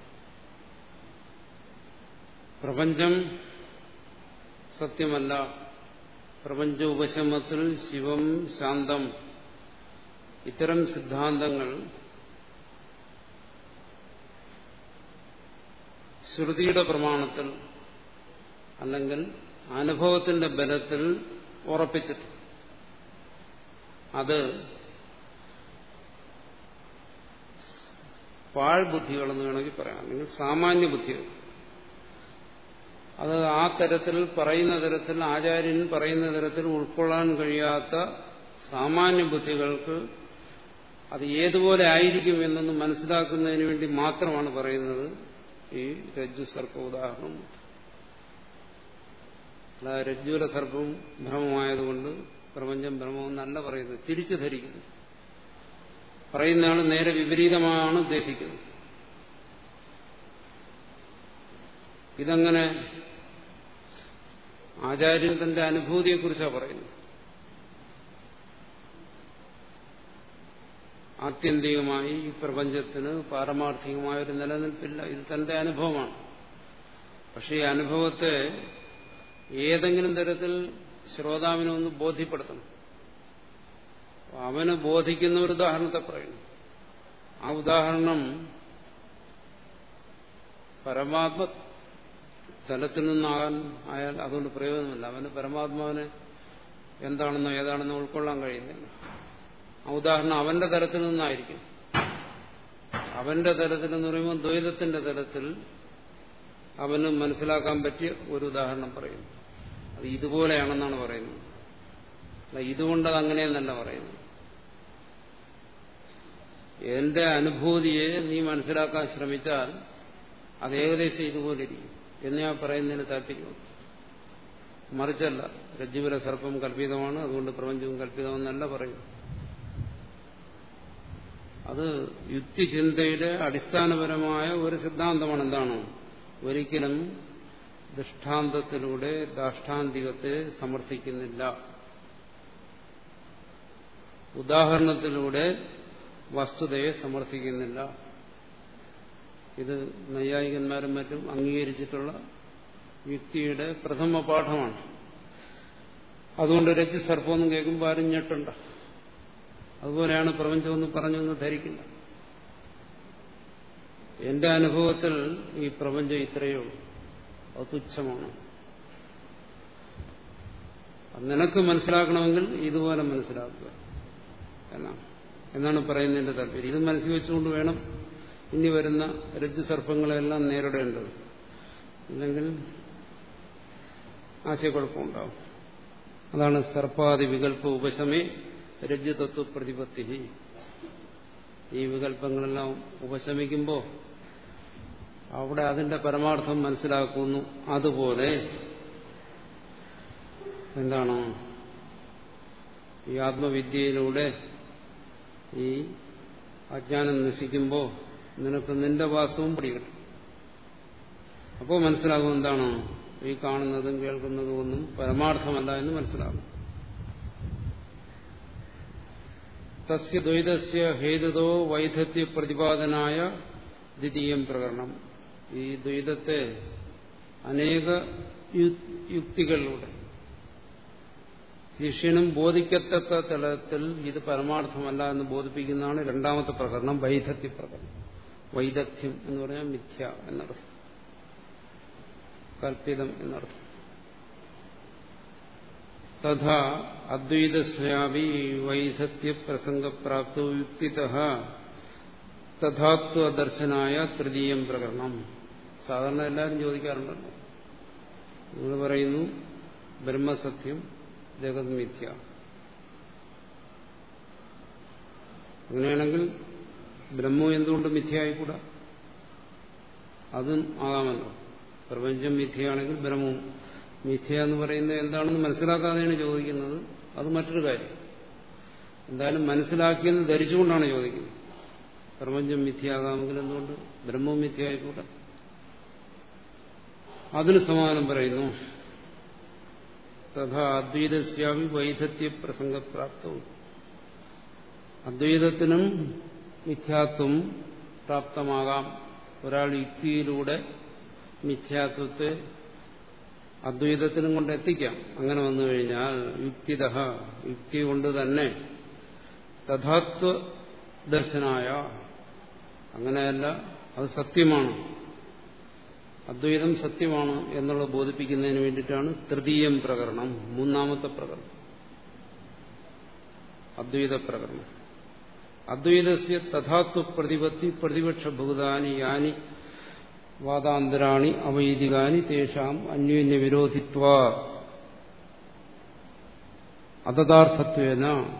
പ്രപഞ്ചം സത്യമല്ല. പ്രപഞ്ച ഉപശമത്തിൽ ശിവം ശാന്തം. ഇത്തരം സിദ്ധാന്തങ്ങൾ ശ്രുതിയുടെ പ്രമാണത്തിൽ അല്ലെങ്കിൽ അനുഭവത്തിന്റെ ബലത്തിൽ ഉറപ്പിച്ചിട്ട് അത് പാഴ്ബുദ്ധികളെന്ന് വേണമെങ്കിൽ പറയാം. അല്ലെങ്കിൽ സാമാന്യ ബുദ്ധികൾ. അത് ആ തരത്തിൽ പറയുന്ന തരത്തിൽ ആചാര്യൻ പറയുന്ന തരത്തിൽ ഉൾക്കൊള്ളാൻ കഴിയാത്ത സാമാന്യ ബുദ്ധികൾക്ക് അത് ഏതുപോലെ ആയിരിക്കും എന്നൊന്ന് മനസ്സിലാക്കുന്നതിന് വേണ്ടി മാത്രമാണ് പറയുന്നത് ഈ രജ്ജു സർപ്പ ഉദാഹരണം. അല്ല രജ്ജുവിലെ സർപ്പവും ഭ്രമമായതുകൊണ്ട് പ്രപഞ്ചം ഭ്രമമെന്നല്ല പറയുന്നത് തിരിച്ചു ധരിക്കുന്നു. പറയുന്നയാൾ നേരെ വിപരീതമാണ് ഉദ്ദേശിക്കുന്നത്. ഇതങ്ങനെ ആചാര്യൻ തന്റെ അനുഭൂതിയെക്കുറിച്ചാണ് പറയുന്നത്. ആത്യന്തികമായി ഈ പ്രപഞ്ചത്തിന് പാരമാർത്ഥികമായ ഒരു നിലനിൽപ്പില്ല. ഇത് തന്റെ അനുഭവമാണ്. പക്ഷെ ഈ അനുഭവത്തെ ഏതെങ്കിലും തരത്തിൽ ശ്രോതാവിനെ ഒന്ന് ബോധ്യപ്പെടുത്തണം. അവന് ബോധിക്കുന്ന ഒരു ഉദാഹരണത്തെ പറയുന്നു. ആ ഉദാഹരണം പരമാത്മ തലത്തിൽ നിന്നാകാൻ അയാൾ അതുകൊണ്ട് പ്രയോജനമില്ല. അവന് പരമാത്മാവിനെ എന്താണെന്നോ ഏതാണെന്നോ ഉൾക്കൊള്ളാൻ കഴിയുന്നില്ല. ഉദാഹരണം അവന്റെ തലത്തിൽ നിന്നായിരിക്കും. അവന്റെ തലത്തിൽ എന്ന് പറയുമ്പോൾ ദ്വൈതത്തിന്റെ തലത്തിൽ അവന് മനസ്സിലാക്കാൻ പറ്റിയ ഒരു ഉദാഹരണം പറയുന്നു. അത് ഇതുപോലെയാണെന്നാണ് പറയുന്നത്. അല്ല ഇതുകൊണ്ടത് അങ്ങനെയെന്നല്ല പറയുന്നു എന്റെ അനുഭൂതിയെ നീ മനസ്സിലാക്കാൻ ശ്രമിച്ചാൽ അത് ഏകദേശം ഇതുപോലെ ഇരിക്കും എന്ന് ഞാൻ പറയുന്നതിന് താല്പര്യം മറിച്ചല്ല രജ്ജുവിലെ സർപ്പം കല്പിതമാണ് അതുകൊണ്ട് പ്രപഞ്ചവും കല്പിതമെന്നല്ല പറയുന്നു അത് യുക്തിചിന്തയുടെ അടിസ്ഥാനപരമായ ഒരു സിദ്ധാന്തമാണ് എന്താണ്? ഒരിക്കലും ദൃഷ്ടാന്തത്തിലൂടെ ദാഷ്ടാന്തികത്തെ സമർത്ഥിക്കുന്നില്ല. ഉദാഹരണത്തിലൂടെ വസ്തുതയെ സമർത്ഥിക്കുന്നില്ല. ഇത് നൈയായികന്മാരും മറ്റും അംഗീകരിച്ചിട്ടുള്ള യുക്തിയുടെ പ്രഥമ പാഠമാണ്. അതുകൊണ്ട് രജ്ജു സർപ്പമെന്ന് കേൾക്കുമ്പോൾ ആരും ഞെട്ടണ്ട. അതുപോലെയാണ് പ്രപഞ്ചമെന്ന് പറഞ്ഞൊന്ന് ധരിക്കുന്നത് എന്റെ അനുഭവത്തിൽ ഈ പ്രപഞ്ചം ഇത്രയേ അത് തുച്ഛമാണ്. നിനക്ക് മനസ്സിലാക്കണമെങ്കിൽ ഇതുപോലെ മനസ്സിലാക്കുക. എന്നാണ് എന്നാണ് പറയുന്നതിന്റെ താല്പര്യം. ഇത് മനസ്സിൽ വെച്ചുകൊണ്ട് വേണം ഇനി വരുന്ന രജ്ജുസർപ്പങ്ങളെല്ലാം നേരിടേണ്ടത്. ഇല്ലെങ്കിൽ ആശയക്കുഴപ്പമുണ്ടാവും. അതാണ് സർപ്പാദി വികല്പ ഉപശമേ രജ്ജുതത്വ പ്രതിപത്തി ഈ വികല്പങ്ങളെല്ലാം ഉപശമിക്കുമ്പോൾ അവിടെ അതിന്റെ പരമാർത്ഥം മനസ്സിലാക്കുന്നു. അതുപോലെ എന്താണ്? ഈ ആത്മവിദ്യയിലൂടെ ഈ അജ്ഞാനം നശിക്കുമ്പോൾ നിനക്ക് നിന്റെ വാസവും പിടികിട്ടും. അപ്പോൾ മനസ്സിലാകും എന്താണ്? ഈ കാണുന്നതും കേൾക്കുന്നതും ഒന്നും പരമാർത്ഥമല്ല എന്ന് മനസ്സിലാകും. തസ്യ ദ്വൈതസ്യ ഹേതുതോ വൈദത്യ പ്രതിപാദനായ ദ്വിതീയം പ്രകരണം. ഈ ദ്വൈതത്തെ അനേക യുക്തികളിലൂടെ ശിഷ്യനും ബോധിക്കത്തക്ക തലത്തിൽ ഇത് പരമാർത്ഥമല്ല എന്ന് ബോധിപ്പിക്കുന്നതാണ് രണ്ടാമത്തെ പ്രകരണം വൈദഗ്ധ്യ പ്രകരണം. വൈദഗ്ധ്യം എന്ന് പറഞ്ഞാൽ മിഥ്യ എന്നർത്ഥം. കൽപ്പിതം എന്നർത്ഥം. തഥാ അദ്വൈതസ്യാവി വൈദഗ്ധ്യ പ്രസംഗപ്രാപ്തോ യുക്തിത തഥാത്വദർശനായ തൃതീയം പ്രകരണം സാധാരണ എല്ലാവരും ചോദിക്കാറുണ്ടല്ലോ നിങ്ങൾ പറയുന്നു ബ്രഹ്മസത്യം ജഗത് മിഥ്യ. അങ്ങനെയാണെങ്കിൽ ബ്രഹ്മം എന്തുകൊണ്ട് മിഥ്യയായിക്കൂടാ? അതും ആകാമല്ലോ. പ്രപഞ്ചം മിഥ്യയാണെങ്കിൽ ബ്രഹ്മവും മിഥ്യ എന്ന് പറയുന്നത് എന്താണെന്ന് മനസ്സിലാക്കാതെയാണ് ചോദിക്കുന്നത്. അത് മറ്റൊരു കാര്യം. എന്തായാലും മനസ്സിലാക്കിയെന്ന് ധരിച്ചുകൊണ്ടാണ് ചോദിക്കുന്നത്. പ്രപഞ്ചം മിഥ്യയാകാമെങ്കിൽ എന്തുകൊണ്ട്? ബ്രഹ്മവും മിഥ്യയായിക്കൂട? അതിന് സമാനം പറയുന്നു തഥാ അദ്വൈതസ്യാമി വൈദഗ്ധ്യ പ്രസംഗപ്രാപ്തവും. അദ്വൈതത്തിനും മിഥ്യാത്വം പ്രാപ്തമാകാം. ഒരാൾ യുക്തിയിലൂടെ മിഥ്യാത്വത്തെ അദ്വൈതത്തിനും കൊണ്ട് എത്തിക്കാം. അങ്ങനെ വന്നു കഴിഞ്ഞാൽ യുക്തിത യുക്തി കൊണ്ട് തന്നെ തഥാത്വ ദർശനായ അങ്ങനെയല്ല അത് സത്യമാണ്. അദ്വൈതം സത്യമാണ് എന്നുള്ളത് ബോധിപ്പിക്കുന്നതിന് വേണ്ടിയിട്ടാണ് തൃതീയം പ്രകരണം മൂന്നാമത്തെ പ്രകരണം. അദ്വൈത പ്രകരണം. അദ്വൈതസ്യ തഥാത്വ പ്രതിപത്തി പ്രതിപക്ഷ ഭൂതാനി യാനി വാദാന്തരാണി അവൈദികാനി തേഷാം അന്യോന്യ വിരോധിത്വ. അതഥാർത്ഥത്വേന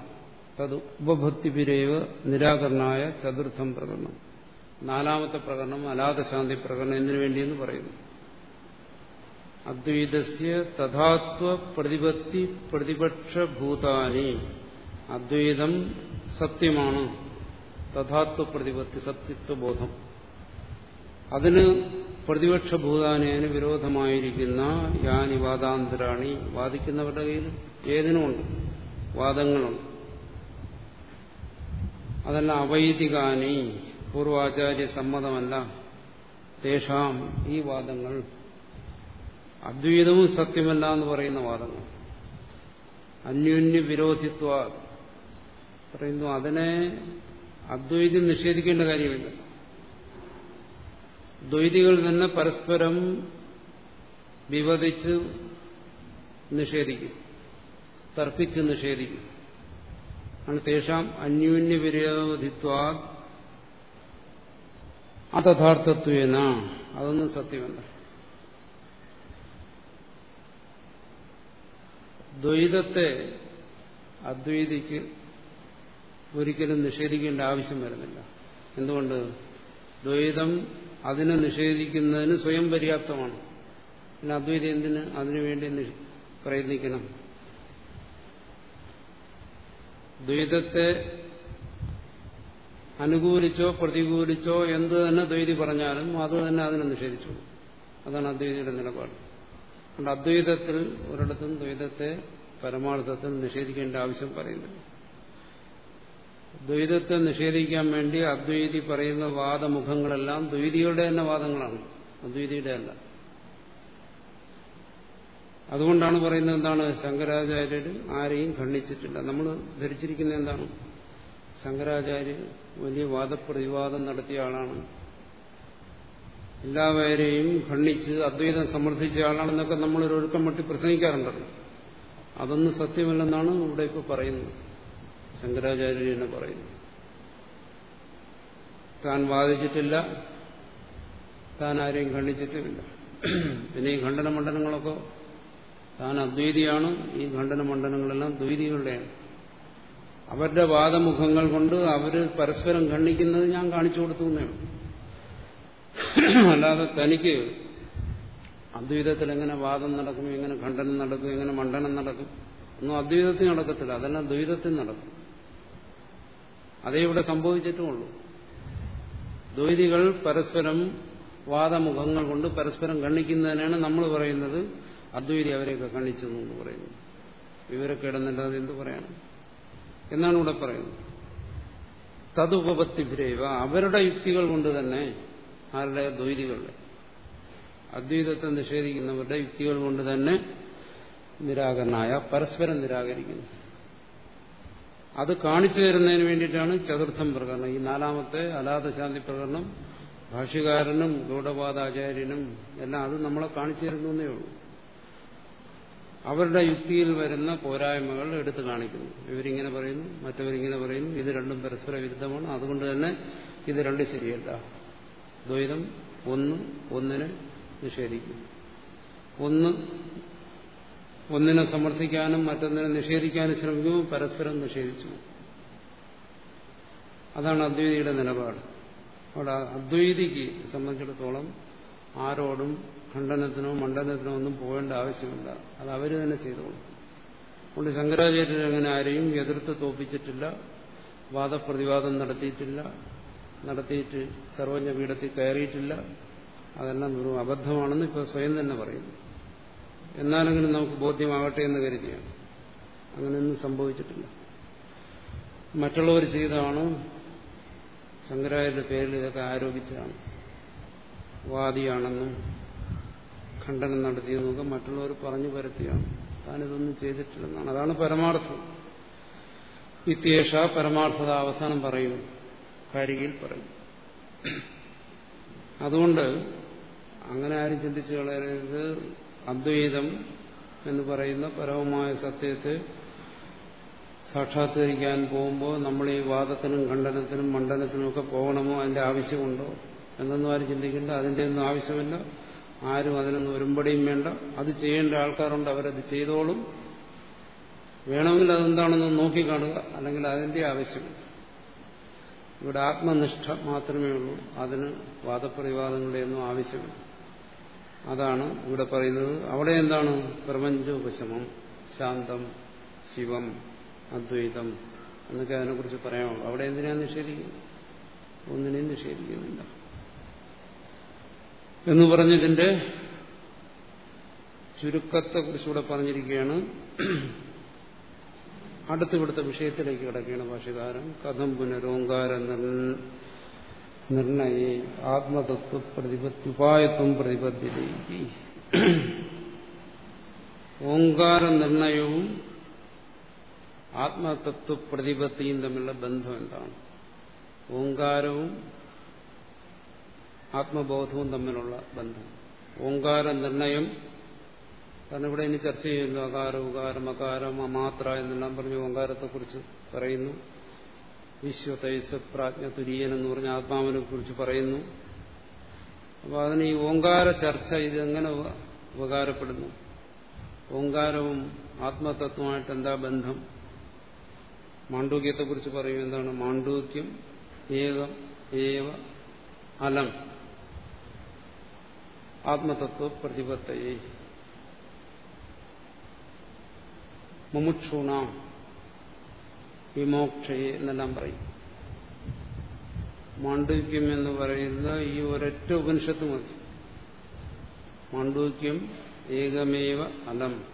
തത് ഉപഭക്തിപിരേവ നിരാകരണായ ചതുർത്ഥം പ്രകടനം. നാലാമത്തെ പ്രകടനം അലാദശാന്തി പ്രകരണം എന്തിനു വേണ്ടിയെന്ന് പറയുന്നു. അദ്വൈതസ്യ തഥാത്വ പ്രതിപത്തി ഭൂതാനി അദ്വൈതം സത്യമാണ്. തഥാത്വ പ്രതിപത്തി സത്യത്വബോധം. അതിന് പ്രതിപക്ഷ ഭൂതാനേന് വിരോധമായിരിക്കുന്ന യാനി വാദാന്തരാണി വാദിക്കുന്നവരുടെ കയ്യിൽ ഏതിനുമുണ്ട്? വാദങ്ങളുണ്ട്. അതല്ല അവൈദികാനി പൂർവാചാര്യ സമ്മതമല്ല. തേഷാം ഈ വാദങ്ങൾ അദ്വൈതവും സത്യമല്ല എന്ന് പറയുന്ന വാദങ്ങൾ. അന്യോന്യ വിരോധിത്വ പറയുന്നു അതിനെ അദ്വൈതം നിഷേധിക്കേണ്ട കാര്യമില്ല. ദ്വൈതികൾ നിന്ന് പരസ്പരം വിവദിച്ച് നിഷേധിക്കും. തർക്കിച്ച് നിഷേധിക്കും. ആണ് തേഷാം അന്യോന്യ വിരോധിത്വാ അതഥാർത്ഥത്വേന. അതൊന്നും സത്യമല്ല. ദ്വൈതത്തെ അദ്വൈതിക്ക് ഒരിക്കലും നിഷേധിക്കേണ്ട ആവശ്യം വരുന്നില്ല. എന്തുകൊണ്ട്? ദ്വൈതം അതിനെ നിഷേധിക്കുന്നതിന് സ്വയം പര്യാപ്തമാണ്. പിന്നെ അദ്വൈതം എന്തിന് അതിനുവേണ്ടി പ്രയത്നിക്കണം? ദ്വൈതത്തെ അനുകൂലിച്ചോ പ്രതികൂലിച്ചോ എന്ത് തന്നെ ദ്വൈതി പറഞ്ഞാലും അത് തന്നെ അതിനെ നിഷേധിച്ചു. അതാണ് അദ്വൈതിയുടെ നിലപാട്. അതുകൊണ്ട് അദ്വൈതത്തിൽ ഒരിടത്തും ദ്വൈതത്തെ പരമാർത്ഥത്തിൽ നിഷേധിക്കേണ്ട ആവശ്യം പറയുന്നില്ല. ദ്വൈതത്തെ നിഷേധിക്കാൻ വേണ്ടി അദ്വൈതി പറയുന്ന വാദമുഖങ്ങളെല്ലാം ദ്വൈതികളുടെ തന്നെ വാദങ്ങളാണ്. അദ്വൈതിയുടെ അല്ല. അതുകൊണ്ടാണ് പറയുന്നത് എന്താണ്? ശങ്കരാചാര്യർ ആരെയും ഖണ്ഡിച്ചിട്ടില്ല. നമ്മൾ ധരിച്ചിരിക്കുന്ന എന്താണ്? ശങ്കരാചാര്യർ വലിയ വാദപ്രതിവാദം നടത്തിയ ആളാണ്. എല്ലാവരെയും ഖണ്ഡിച്ച് അദ്വൈതം സമർത്ഥിച്ച ആളാണെന്നൊക്കെ നമ്മളൊരു ഒഴുക്കം മട്ടി പ്രസംഗിക്കാറുണ്ടല്ലോ. അതൊന്നും സത്യമല്ലെന്നാണ് ഇവിടെ ഇപ്പോൾ പറയുന്നത്. ശങ്കരാചാര്യർ തന്നെ പറയുന്നു. താൻ വാദിച്ചിട്ടില്ല താൻ ആരെയും ഖണ്ഡിച്ചിട്ടുമില്ല. പിന്നെ ഈ ഖണ്ഡന മണ്ഡലങ്ങളൊക്കെ താൻ അദ്വൈതിയാണ് ഈ ഖണ്ഡന മണ്ഡലങ്ങളെല്ലാം ദ്വൈതികളുടെയാണ്. അവരുടെ വാദമുഖങ്ങൾ കൊണ്ട് അവർ പരസ്പരം ഖണ്ഡിക്കുന്നത് ഞാൻ കാണിച്ചു കൊടുത്തു അല്ലാതെ തനിക്ക് അദ്വൈതത്തിൽ എങ്ങനെ വാദം നടക്കും എങ്ങനെ ഖണ്ഡനം നടക്കും എങ്ങനെ മണ്ഡനം നടക്കും ഒന്നും അദ്വൈതത്തിൽ നടക്കത്തില്ല. അതെല്ലാം ദ്വൈതത്തിൽ നടക്കും. അതേ ഇവിടെ സംഭവിച്ചിട്ടുമുള്ളൂ. ദ്വൈതികൾ പരസ്പരം വാദമുഖങ്ങൾ കൊണ്ട് പരസ്പരം കണ്ണിക്കുന്നതിനാണ് നമ്മൾ പറയുന്നത് അദ്വൈതി അവരെയൊക്കെ കണ്ണിച്ചു എന്ന് പറയുന്നു വിവരക്കേടെന്നല്ലാതെ എന്ത് പറയണം എന്നാണ് ഇവിടെ പറയുന്നത്. തതുപപത്തിഭ്രൈവ അവരുടെ യുക്തികൾ കൊണ്ട് തന്നെ ആരുടെ? ദ്വൈതികളുടെ. അദ്വൈതത്തെ നിഷേധിക്കുന്നവരുടെ യുക്തികൾ കൊണ്ട് തന്നെ നിരാകരണായ പരസ്പരം നിരാകരിക്കുന്നു. അത് കാണിച്ചു തരുന്നതിന് വേണ്ടിയിട്ടാണ് ചതുർത്ഥം പ്രകരണം ഈ നാലാമത്തെ അലാദശാന്തി പ്രകരണം ഭാഷ്യകാരനും ഗൗഡപാദാചാര്യനും എല്ലാം അത് നമ്മളെ കാണിച്ചു തരുന്നു എന്നേ ഉള്ളൂ. അവരുടെ യുക്തിയിൽ വരുന്ന പോരായ്മകൾ എടുത്തു കാണിക്കുന്നു. ഇവരിങ്ങനെ പറയുന്നു മറ്റവരിങ്ങനെ പറയുന്നു. ഇത് രണ്ടും പരസ്പര വിരുദ്ധമാണ്. അതുകൊണ്ട് തന്നെ ഇത് രണ്ടും ശരിയല്ല. ദ്വൈതം ഒന്ന് ഒന്നിനെ നിഷേധിക്കും ഒന്ന് ഒന്നിനെ സമർത്ഥിക്കാനും മറ്റൊന്നിനെ നിഷേധിക്കാനും ശ്രമിക്കുമ്പോൾ പരസ്പരം നിഷേധിച്ചു. അതാണ് അദ്വൈതിയുടെ നിലപാട്. അവിടെ അദ്വൈതിക്ക് സംബന്ധിച്ചിടത്തോളം ആരോടും ഖണ്ഡനത്തിനോ മണ്ഡനത്തിനോ ഒന്നും പോകേണ്ട ആവശ്യമില്ല. അത് അവർ തന്നെ ചെയ്തോളും. അതുകൊണ്ട് ശങ്കരാചാര്യർ അങ്ങനെ ആരെയും എതിർത്ത് തോപ്പിച്ചിട്ടില്ല വാദപ്രതിവാദം നടത്തിയിട്ടില്ല നടത്തിയിട്ട് സർവജ്ഞ പീഠത്തിൽ കയറിയിട്ടില്ല. അതെല്ലാം വെറും അബദ്ധമാണെന്ന് ഇപ്പോൾ സ്വയം തന്നെ പറയുന്നു. എന്നാലെങ്കിലും നമുക്ക് ബോധ്യമാകട്ടെ എന്ന് കരുതിയാണ്. അങ്ങനെയൊന്നും സംഭവിച്ചിട്ടില്ല. മറ്റുള്ളവർ ചെയ്തതാണ്? ശങ്കരായരുടെ പേരിൽ ഇതൊക്കെ ആരോപിച്ചതാണ്. വാദിയാണെന്നും ഖണ്ഡനം നടത്തിയെന്നൊക്കെ മറ്റുള്ളവർ പറഞ്ഞു പരത്തിയാണ്. താനിതൊന്നും ചെയ്തിട്ടില്ലെന്നാണ്. അതാണ് പരമാർത്ഥം. ഇത്യേഷ പരമാർത്ഥത അവസാനം പറയും. കാരികയിൽ പറയും. അതുകൊണ്ട് അങ്ങനെ ആരും ചിന്തിച്ചു കളയരുത്. അദ്വൈതം എന്ന് പറയുന്ന പരമമായ സത്യത്തെ സാക്ഷാത്കരിക്കാൻ പോകുമ്പോൾ നമ്മൾ ഈ വാദത്തിനും ഖണ്ഡനത്തിനും മണ്ഡനത്തിനും ഒക്കെ പോകണമോ അതിന്റെ ആവശ്യമുണ്ടോ എന്നൊന്നും ആരും ചിന്തിക്കേണ്ട. അതിന്റെ ഒന്നും ആവശ്യമില്ല. ആരും അതിനൊന്നും ഒരുമ്പടിയും വേണ്ട. അത് ചെയ്യേണ്ട ആൾക്കാരുണ്ട്. അവരത് ചെയ്തോളും. വേണമെങ്കിൽ അതെന്താണെന്ന് നോക്കിക്കാണുക. അല്ലെങ്കിൽ അതിന്റെ ആവശ്യമില്ല ഇവിടെ ആത്മനിഷ്ഠ മാത്രമേ ഉള്ളൂ. അതിന് വാദപ്രതിവാദങ്ങളുടെ ഒന്നും ആവശ്യമില്ല. അതാണ് ഇവിടെ പറയുന്നത്. അവിടെ എന്താണ്? പ്രപഞ്ചോപശമം ശാന്തം ശിവം അദ്വൈതം എന്നൊക്കെ അതിനെക്കുറിച്ച് പറയാനുള്ളൂ. അവിടെ എന്തിനാണ് നിഷേധിക്കുന്നത്? ഒന്നിനെയും നിഷേധിക്കുന്നില്ല. എന്ന് പറഞ്ഞതിന്റെ ചുരുക്കത്തെക്കുറിച്ചുകൂടെ പറഞ്ഞിരിക്കുകയാണ്. അടുത്തിവിടുത്തെ വിഷയത്തിലേക്ക് കിടക്കുകയാണ് ഭാഷകാരം കഥം പുനരോങ്കാര നിർണയെ ആത്മതത്വ പ്രതിപത്യുപായത്വം പ്രതിപദ്ധ്യതയ്ക്ക് ഓങ്കാര നിർണയവും ആത്മതത്വ പ്രതിപത്തിയും തമ്മിലുള്ള ബന്ധം എന്താണ് ഓങ്കാരവും ആത്മബോധവും തമ്മിലുള്ള ബന്ധം. ഓങ്കാര നിർണയം കാരണം ഇവിടെ ഇനി ചർച്ച ചെയ്യുന്നു അകാരം ഉകാരം അകാരം അമാത്ര എന്നെല്ലാം പറഞ്ഞ് ഓങ്കാരത്തെക്കുറിച്ച് പറയുന്നു. വിശ്വതൈസ പ്രാജ്ഞ തുര്യൻ എന്ന് പറഞ്ഞ ആത്മാവിനെ കുറിച്ച് പറയുന്നു. അപ്പോൾ അതിന് ഈ ഓങ്കാര ചർച്ച ഇതെങ്ങനെ ഉപകാരപ്പെടുന്നു? ഓങ്കാരവും ആത്മതത്വമായിട്ട് എന്താ ബന്ധം? മാണ്ഡൂക്യത്തെക്കുറിച്ച് പറയും എന്താണ്? മാണ്ഡൂക്യം ഏകം ഏവ അലം. ആത്മതത്വ പ്രതിപത്തയെ. മുമുക്ഷൂണ. വിമോക്ഷയെ എന്നെല്ലാം പറയും. മാണ്ഡൂക്യം എന്ന് പറയുന്ന ഈ ഒരൊറ്റ ഉപനിഷത്ത് മതി. മാണ്ഡൂക്യം ഏകമേവ അലം.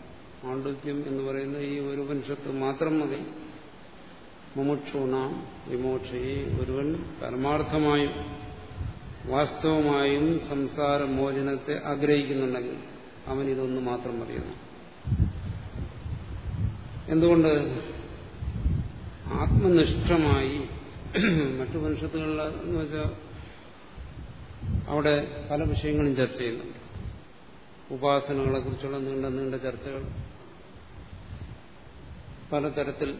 മാണ്ഡുക്യം എന്ന് പറയുന്ന ഈ ഒരു ഉപനിഷത്ത് മാത്രം മതി. മുമുക്ഷൂണാം വിമോക്ഷയെ ഒരുവൻ പരമാർത്ഥമായും വാസ്തവമായും സംസാര മോചനത്തെ ആഗ്രഹിക്കുന്നുണ്ടെങ്കിൽ അവൻ ഇതൊന്ന് മാത്രം മതിയെന്നു. എന്തുകൊണ്ട് ആത്മനിഷ്ഠമായി മറ്റു മനുഷ്യത്തുകളിൽ എന്ന് വെച്ചാൽ അവിടെ പല വിഷയങ്ങളും ചർച്ച ചെയ്യുന്നുണ്ട്. ഉപാസനകളെ കുറിച്ചുള്ള നീണ്ട നീണ്ട ചർച്ചകൾ. പലതരത്തിൽ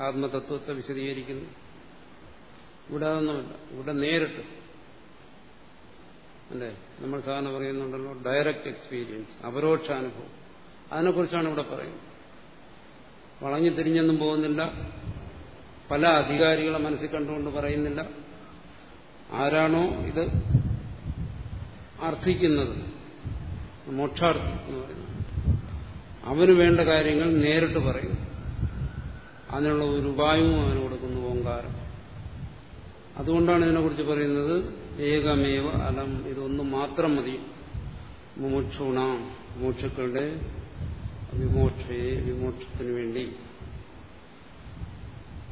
ആത്മതത്വത്തെ വിശദീകരിക്കുന്നു. ഇവിടെ അതൊന്നുമില്ല. ഇവിടെ നേരിട്ട് അല്ലേ? നമ്മൾ സാധാരണ പറയുന്നുണ്ടല്ലോ ഡയറക്റ്റ് എക്സ്പീരിയൻസ് അപരോക്ഷാനുഭവം അതിനെക്കുറിച്ചാണ് ഇവിടെ പറയുന്നത്. വളഞ്ഞു തിരിഞ്ഞൊന്നും പോകുന്നില്ല. പല അധികാരികളെ മനസ്സിൽ കണ്ടുകൊണ്ട് പറയുന്നില്ല. ആരാണോ ഇത് അർത്ഥിക്കുന്നത് മോക്ഷാർത്ഥി എന്ന് പറയുന്നത്. അവന് വേണ്ട കാര്യങ്ങൾ നേരിട്ട് പറയും. അതിനുള്ള ഒരു ഉപായവും അവന് കൊടുക്കുന്നു ഓങ്കാരം. അതുകൊണ്ടാണ് ഇതിനെക്കുറിച്ച് പറയുന്നത് ഏകമേവ അലം. ഇതൊന്നും മാത്രം മതി. മോക്ഷുണാം. മോക്ഷക്കളുടെ വിമോക്ഷയെ വിമോക്ഷത്തിനു വേണ്ടി.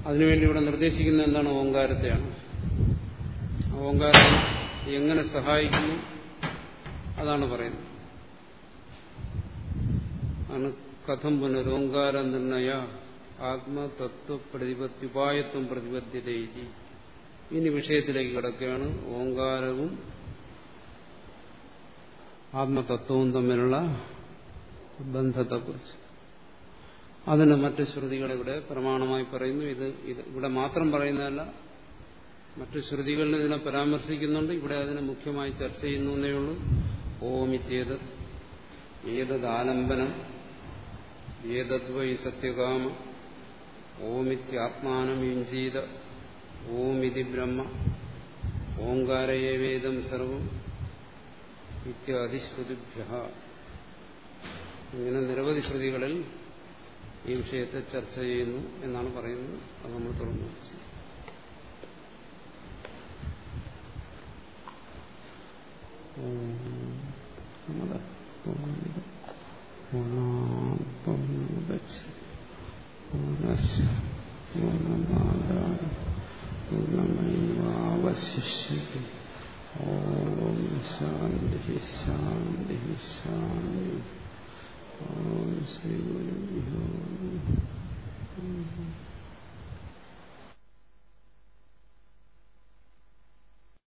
അതിനുവേണ്ടി ഇവിടെ നിർദ്ദേശിക്കുന്ന എന്താണ് ഓങ്കാരത്തെയാണ്. ഓങ്കാരം എങ്ങനെ സഹായിക്കുന്നു അതാണ് പറയുന്നത്. ആണ് കഥം പുനരോങ്കാര നിർണയ ആത്മതത്വ പ്രതിപത്യുപായത്വം പ്രതിപദ്ധ്യതയിരി ഇനി വിഷയത്തിലേക്ക് കിടക്കുകയാണ്. ഓങ്കാരവും ആത്മതത്വവും തമ്മിലുള്ള ബന്ധത്തെക്കുറിച്ച്. അതിന് മറ്റ് ശ്രുതികൾ ഇവിടെ പ്രമാണമായി പറയുന്നു. ഇത് ഇവിടെ മാത്രം പറയുന്നതല്ല മറ്റു ശ്രുതികളിൽ ഇതിനെ പരാമർശിക്കുന്നുണ്ട്. ഇവിടെ അതിനെ മുഖ്യമായി ചർച്ച ചെയ്യുന്നു എന്നേ ഉള്ളൂ. ഓമിത്യേത് ഏതദാലംബനം ഏതദ്വൈ സത്യകാമ ഓമിത്യാത്മാനം യുഞ്ചീത ഓമിതി ബ്രഹ്മ ഓങ്കാരയേവേദം സർവം ഇത്യാദിശ്രുതിഭ്യ ഇങ്ങനെ നിരവധി ശ്രുതികളിൽ ഈ വിഷയത്തെ ചർച്ച ചെയ്യുന്നു എന്നാണ് പറയുന്നത്. അത് നമ്മൾ വെച്ചു പൂർണമേവാവശിഷ്യത്തെ ഓം ശാന്തി ശാന്തി ശാന്തി ശ്രീ